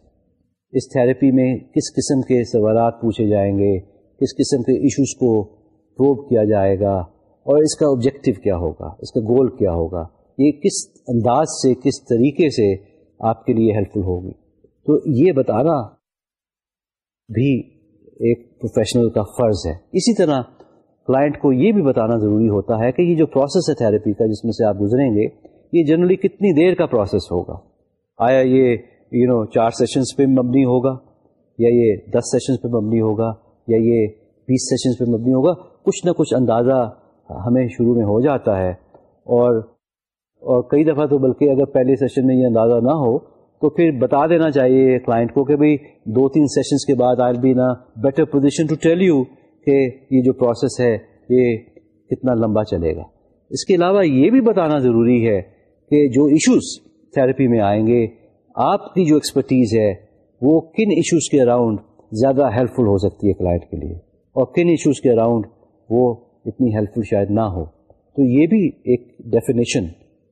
اس تھراپی میں کس قسم کے سوالات پوچھے جائیں گے، کس قسم کے ایشوز کو پروو کیا جائے گا اور اس کا آبجیکٹو کیا ہوگا؟ اس کا گول کیا ہوگا؟ یہ کس انداز سے، کس طریقے سے آپ کے لیے ہیلپ فل ہوگی؟ تو یہ بتانا بھی ایک پروفیشنل کا فرض ہے۔ اسی طرح کلائنٹ کو یہ بھی بتانا ضروری ہوتا ہے کہ یہ جو پروسیس ہے تھراپی کا جس میں سے آپ گزریں گے، یہ جنرلی کتنی دیر کا پروسیس ہوگا؟ آیا یہ یو نو چار سیشنز پہ مبنی ہوگا؟ یا یہ دس سیشنز پہ مبنی ہوگا؟ یا یہ بیس سیشنز پہ مبنی ہوگا؟ کچھ نہ کچھ اندازہ ہمیں شروع میں ہو جاتا ہے اور اور کئی دفعہ تو بلکہ اگر پہلے سیشن میں یہ اندازہ نہ ہو تو پھر بتا دینا چاہیے کلائنٹ کو کہ بھائی دو تین سیشنز کے بعد آئی بی نا better position to tell you کہ یہ جو پروسیس ہے یہ کتنا لمبا چلے گا۔ اس کے علاوہ یہ بھی بتانا ضروری ہے کہ جو ایشوز تھراپی میں آئیں گے، آپ کی جو ایکسپرٹیز ہے، وہ کن ایشوز کے اراؤنڈ زیادہ ہیلپ فل ہو سکتی ہے کلائنٹ کے لیے اور کن ایشوز کے اراؤنڈ وہ اتنی ہیلپ فل شاید نہ ہو۔ تو یہ بھی ایک ڈیفینیشن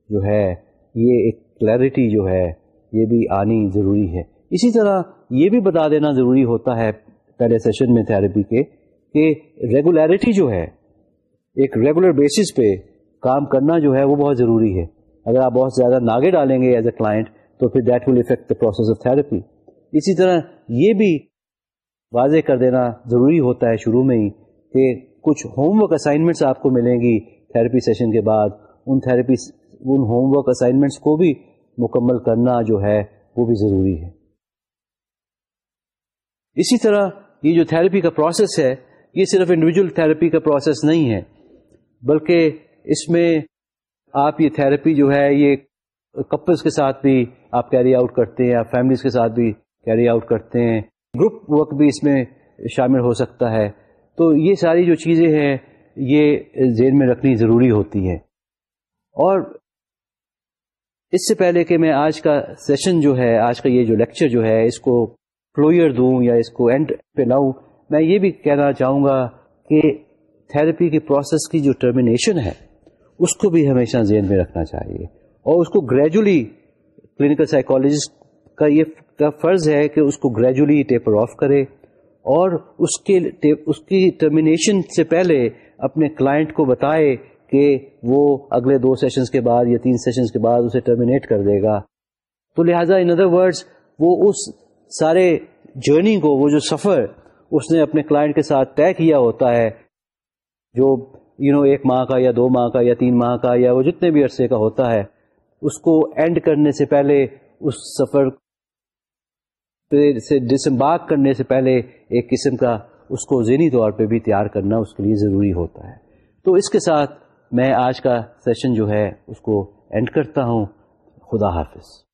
جو ہے، یہ ایک کلیئرٹی جو ہے، یہ بھی آنی ضروری ہے۔ اسی طرح یہ بھی بتا دینا ضروری ہوتا ہے پہلے سیشن میں تھراپی کے، کہ ریگولیرٹی جو ہے، ایک ریگولر بیسس پہ کام کرنا جو ہے، وہ بہت ضروری ہے۔ اگر آپ بہت زیادہ ناگے ڈالیں گے ایز اے کلائنٹ تو پھر that will affect the process of therapy اسی طرح یہ بھی واضح کر دینا ضروری ہوتا ہے شروع میں ہی کہ کچھ ہوم ورک اسائنمنٹس آپ کو ملیں گی تھراپی سیشن کے بعد، in therapy in homework assignments کو بھی مکمل کرنا جو ہے، وہ بھی ضروری ہے۔ اسی طرح یہ جو تھراپی کا پروسیس ہے، یہ صرف انڈیویجل تھراپی کا پروسیس نہیں ہے، بلکہ اس میں آپ یہ تھراپی جو ہے، یہ کپلس کے ساتھ بھی آپ کیری آؤٹ کرتے ہیں، آپ فیملیز کے ساتھ بھی کیری آؤٹ کرتے ہیں۔ گروپ ورک بھی اس میں شامل ہو سکتا ہے۔ تو یہ ساری جو چیزیں ہیں، یہ ذہن میں رکھنی ضروری ہوتی ہے اور اس سے پہلے کہ میں آج کا سیشن جو ہے، آج کا یہ جو لیکچر جو ہے، اس کو کلوئر دوں یا اس کو اینڈ پہ لاؤں، میں یہ بھی کہنا چاہوں گا کہ تھراپی کے پروسیس کی جو ٹرمینیشن ہے، اس کو بھی ہمیشہ ذہن میں رکھنا چاہیے۔ اور اس کو گریجولی کلینکل سائیکالوجسٹ کا یہ کا فرض ہے کہ اس کو گریجولی ٹیپر آف کرے۔ اور اس کے اس کی ٹرمینیشن سے پہلے اپنے کلائنٹ کو بتائے کہ وہ اگلے دو سیشنز کے بعد یا تین سیشنز کے بعد اسے ٹرمینیٹ کر دے گا۔ تو لہٰذا ان ادر ورڈز وہ اس سارے جرنی کو وہ جو سفر اس نے اپنے کلائنٹ کے ساتھ طے کیا ہوتا ہے جو یو you نو know, ایک ماہ کا یا دو ماہ کا یا تین ماہ کا یا وہ جتنے بھی عرصے کا ہوتا ہے اس کو اینڈ کرنے سے پہلے اس سفر سے ڈسمبارک کرنے سے پہلے ایک قسم کا اس کو ذہنی طور پہ بھی تیار کرنا اس کے لیے ضروری ہوتا ہے۔ تو اس کے ساتھ میں آج کا سیشن جو ہے اس کو اینڈ کرتا ہوں۔ خدا حافظ۔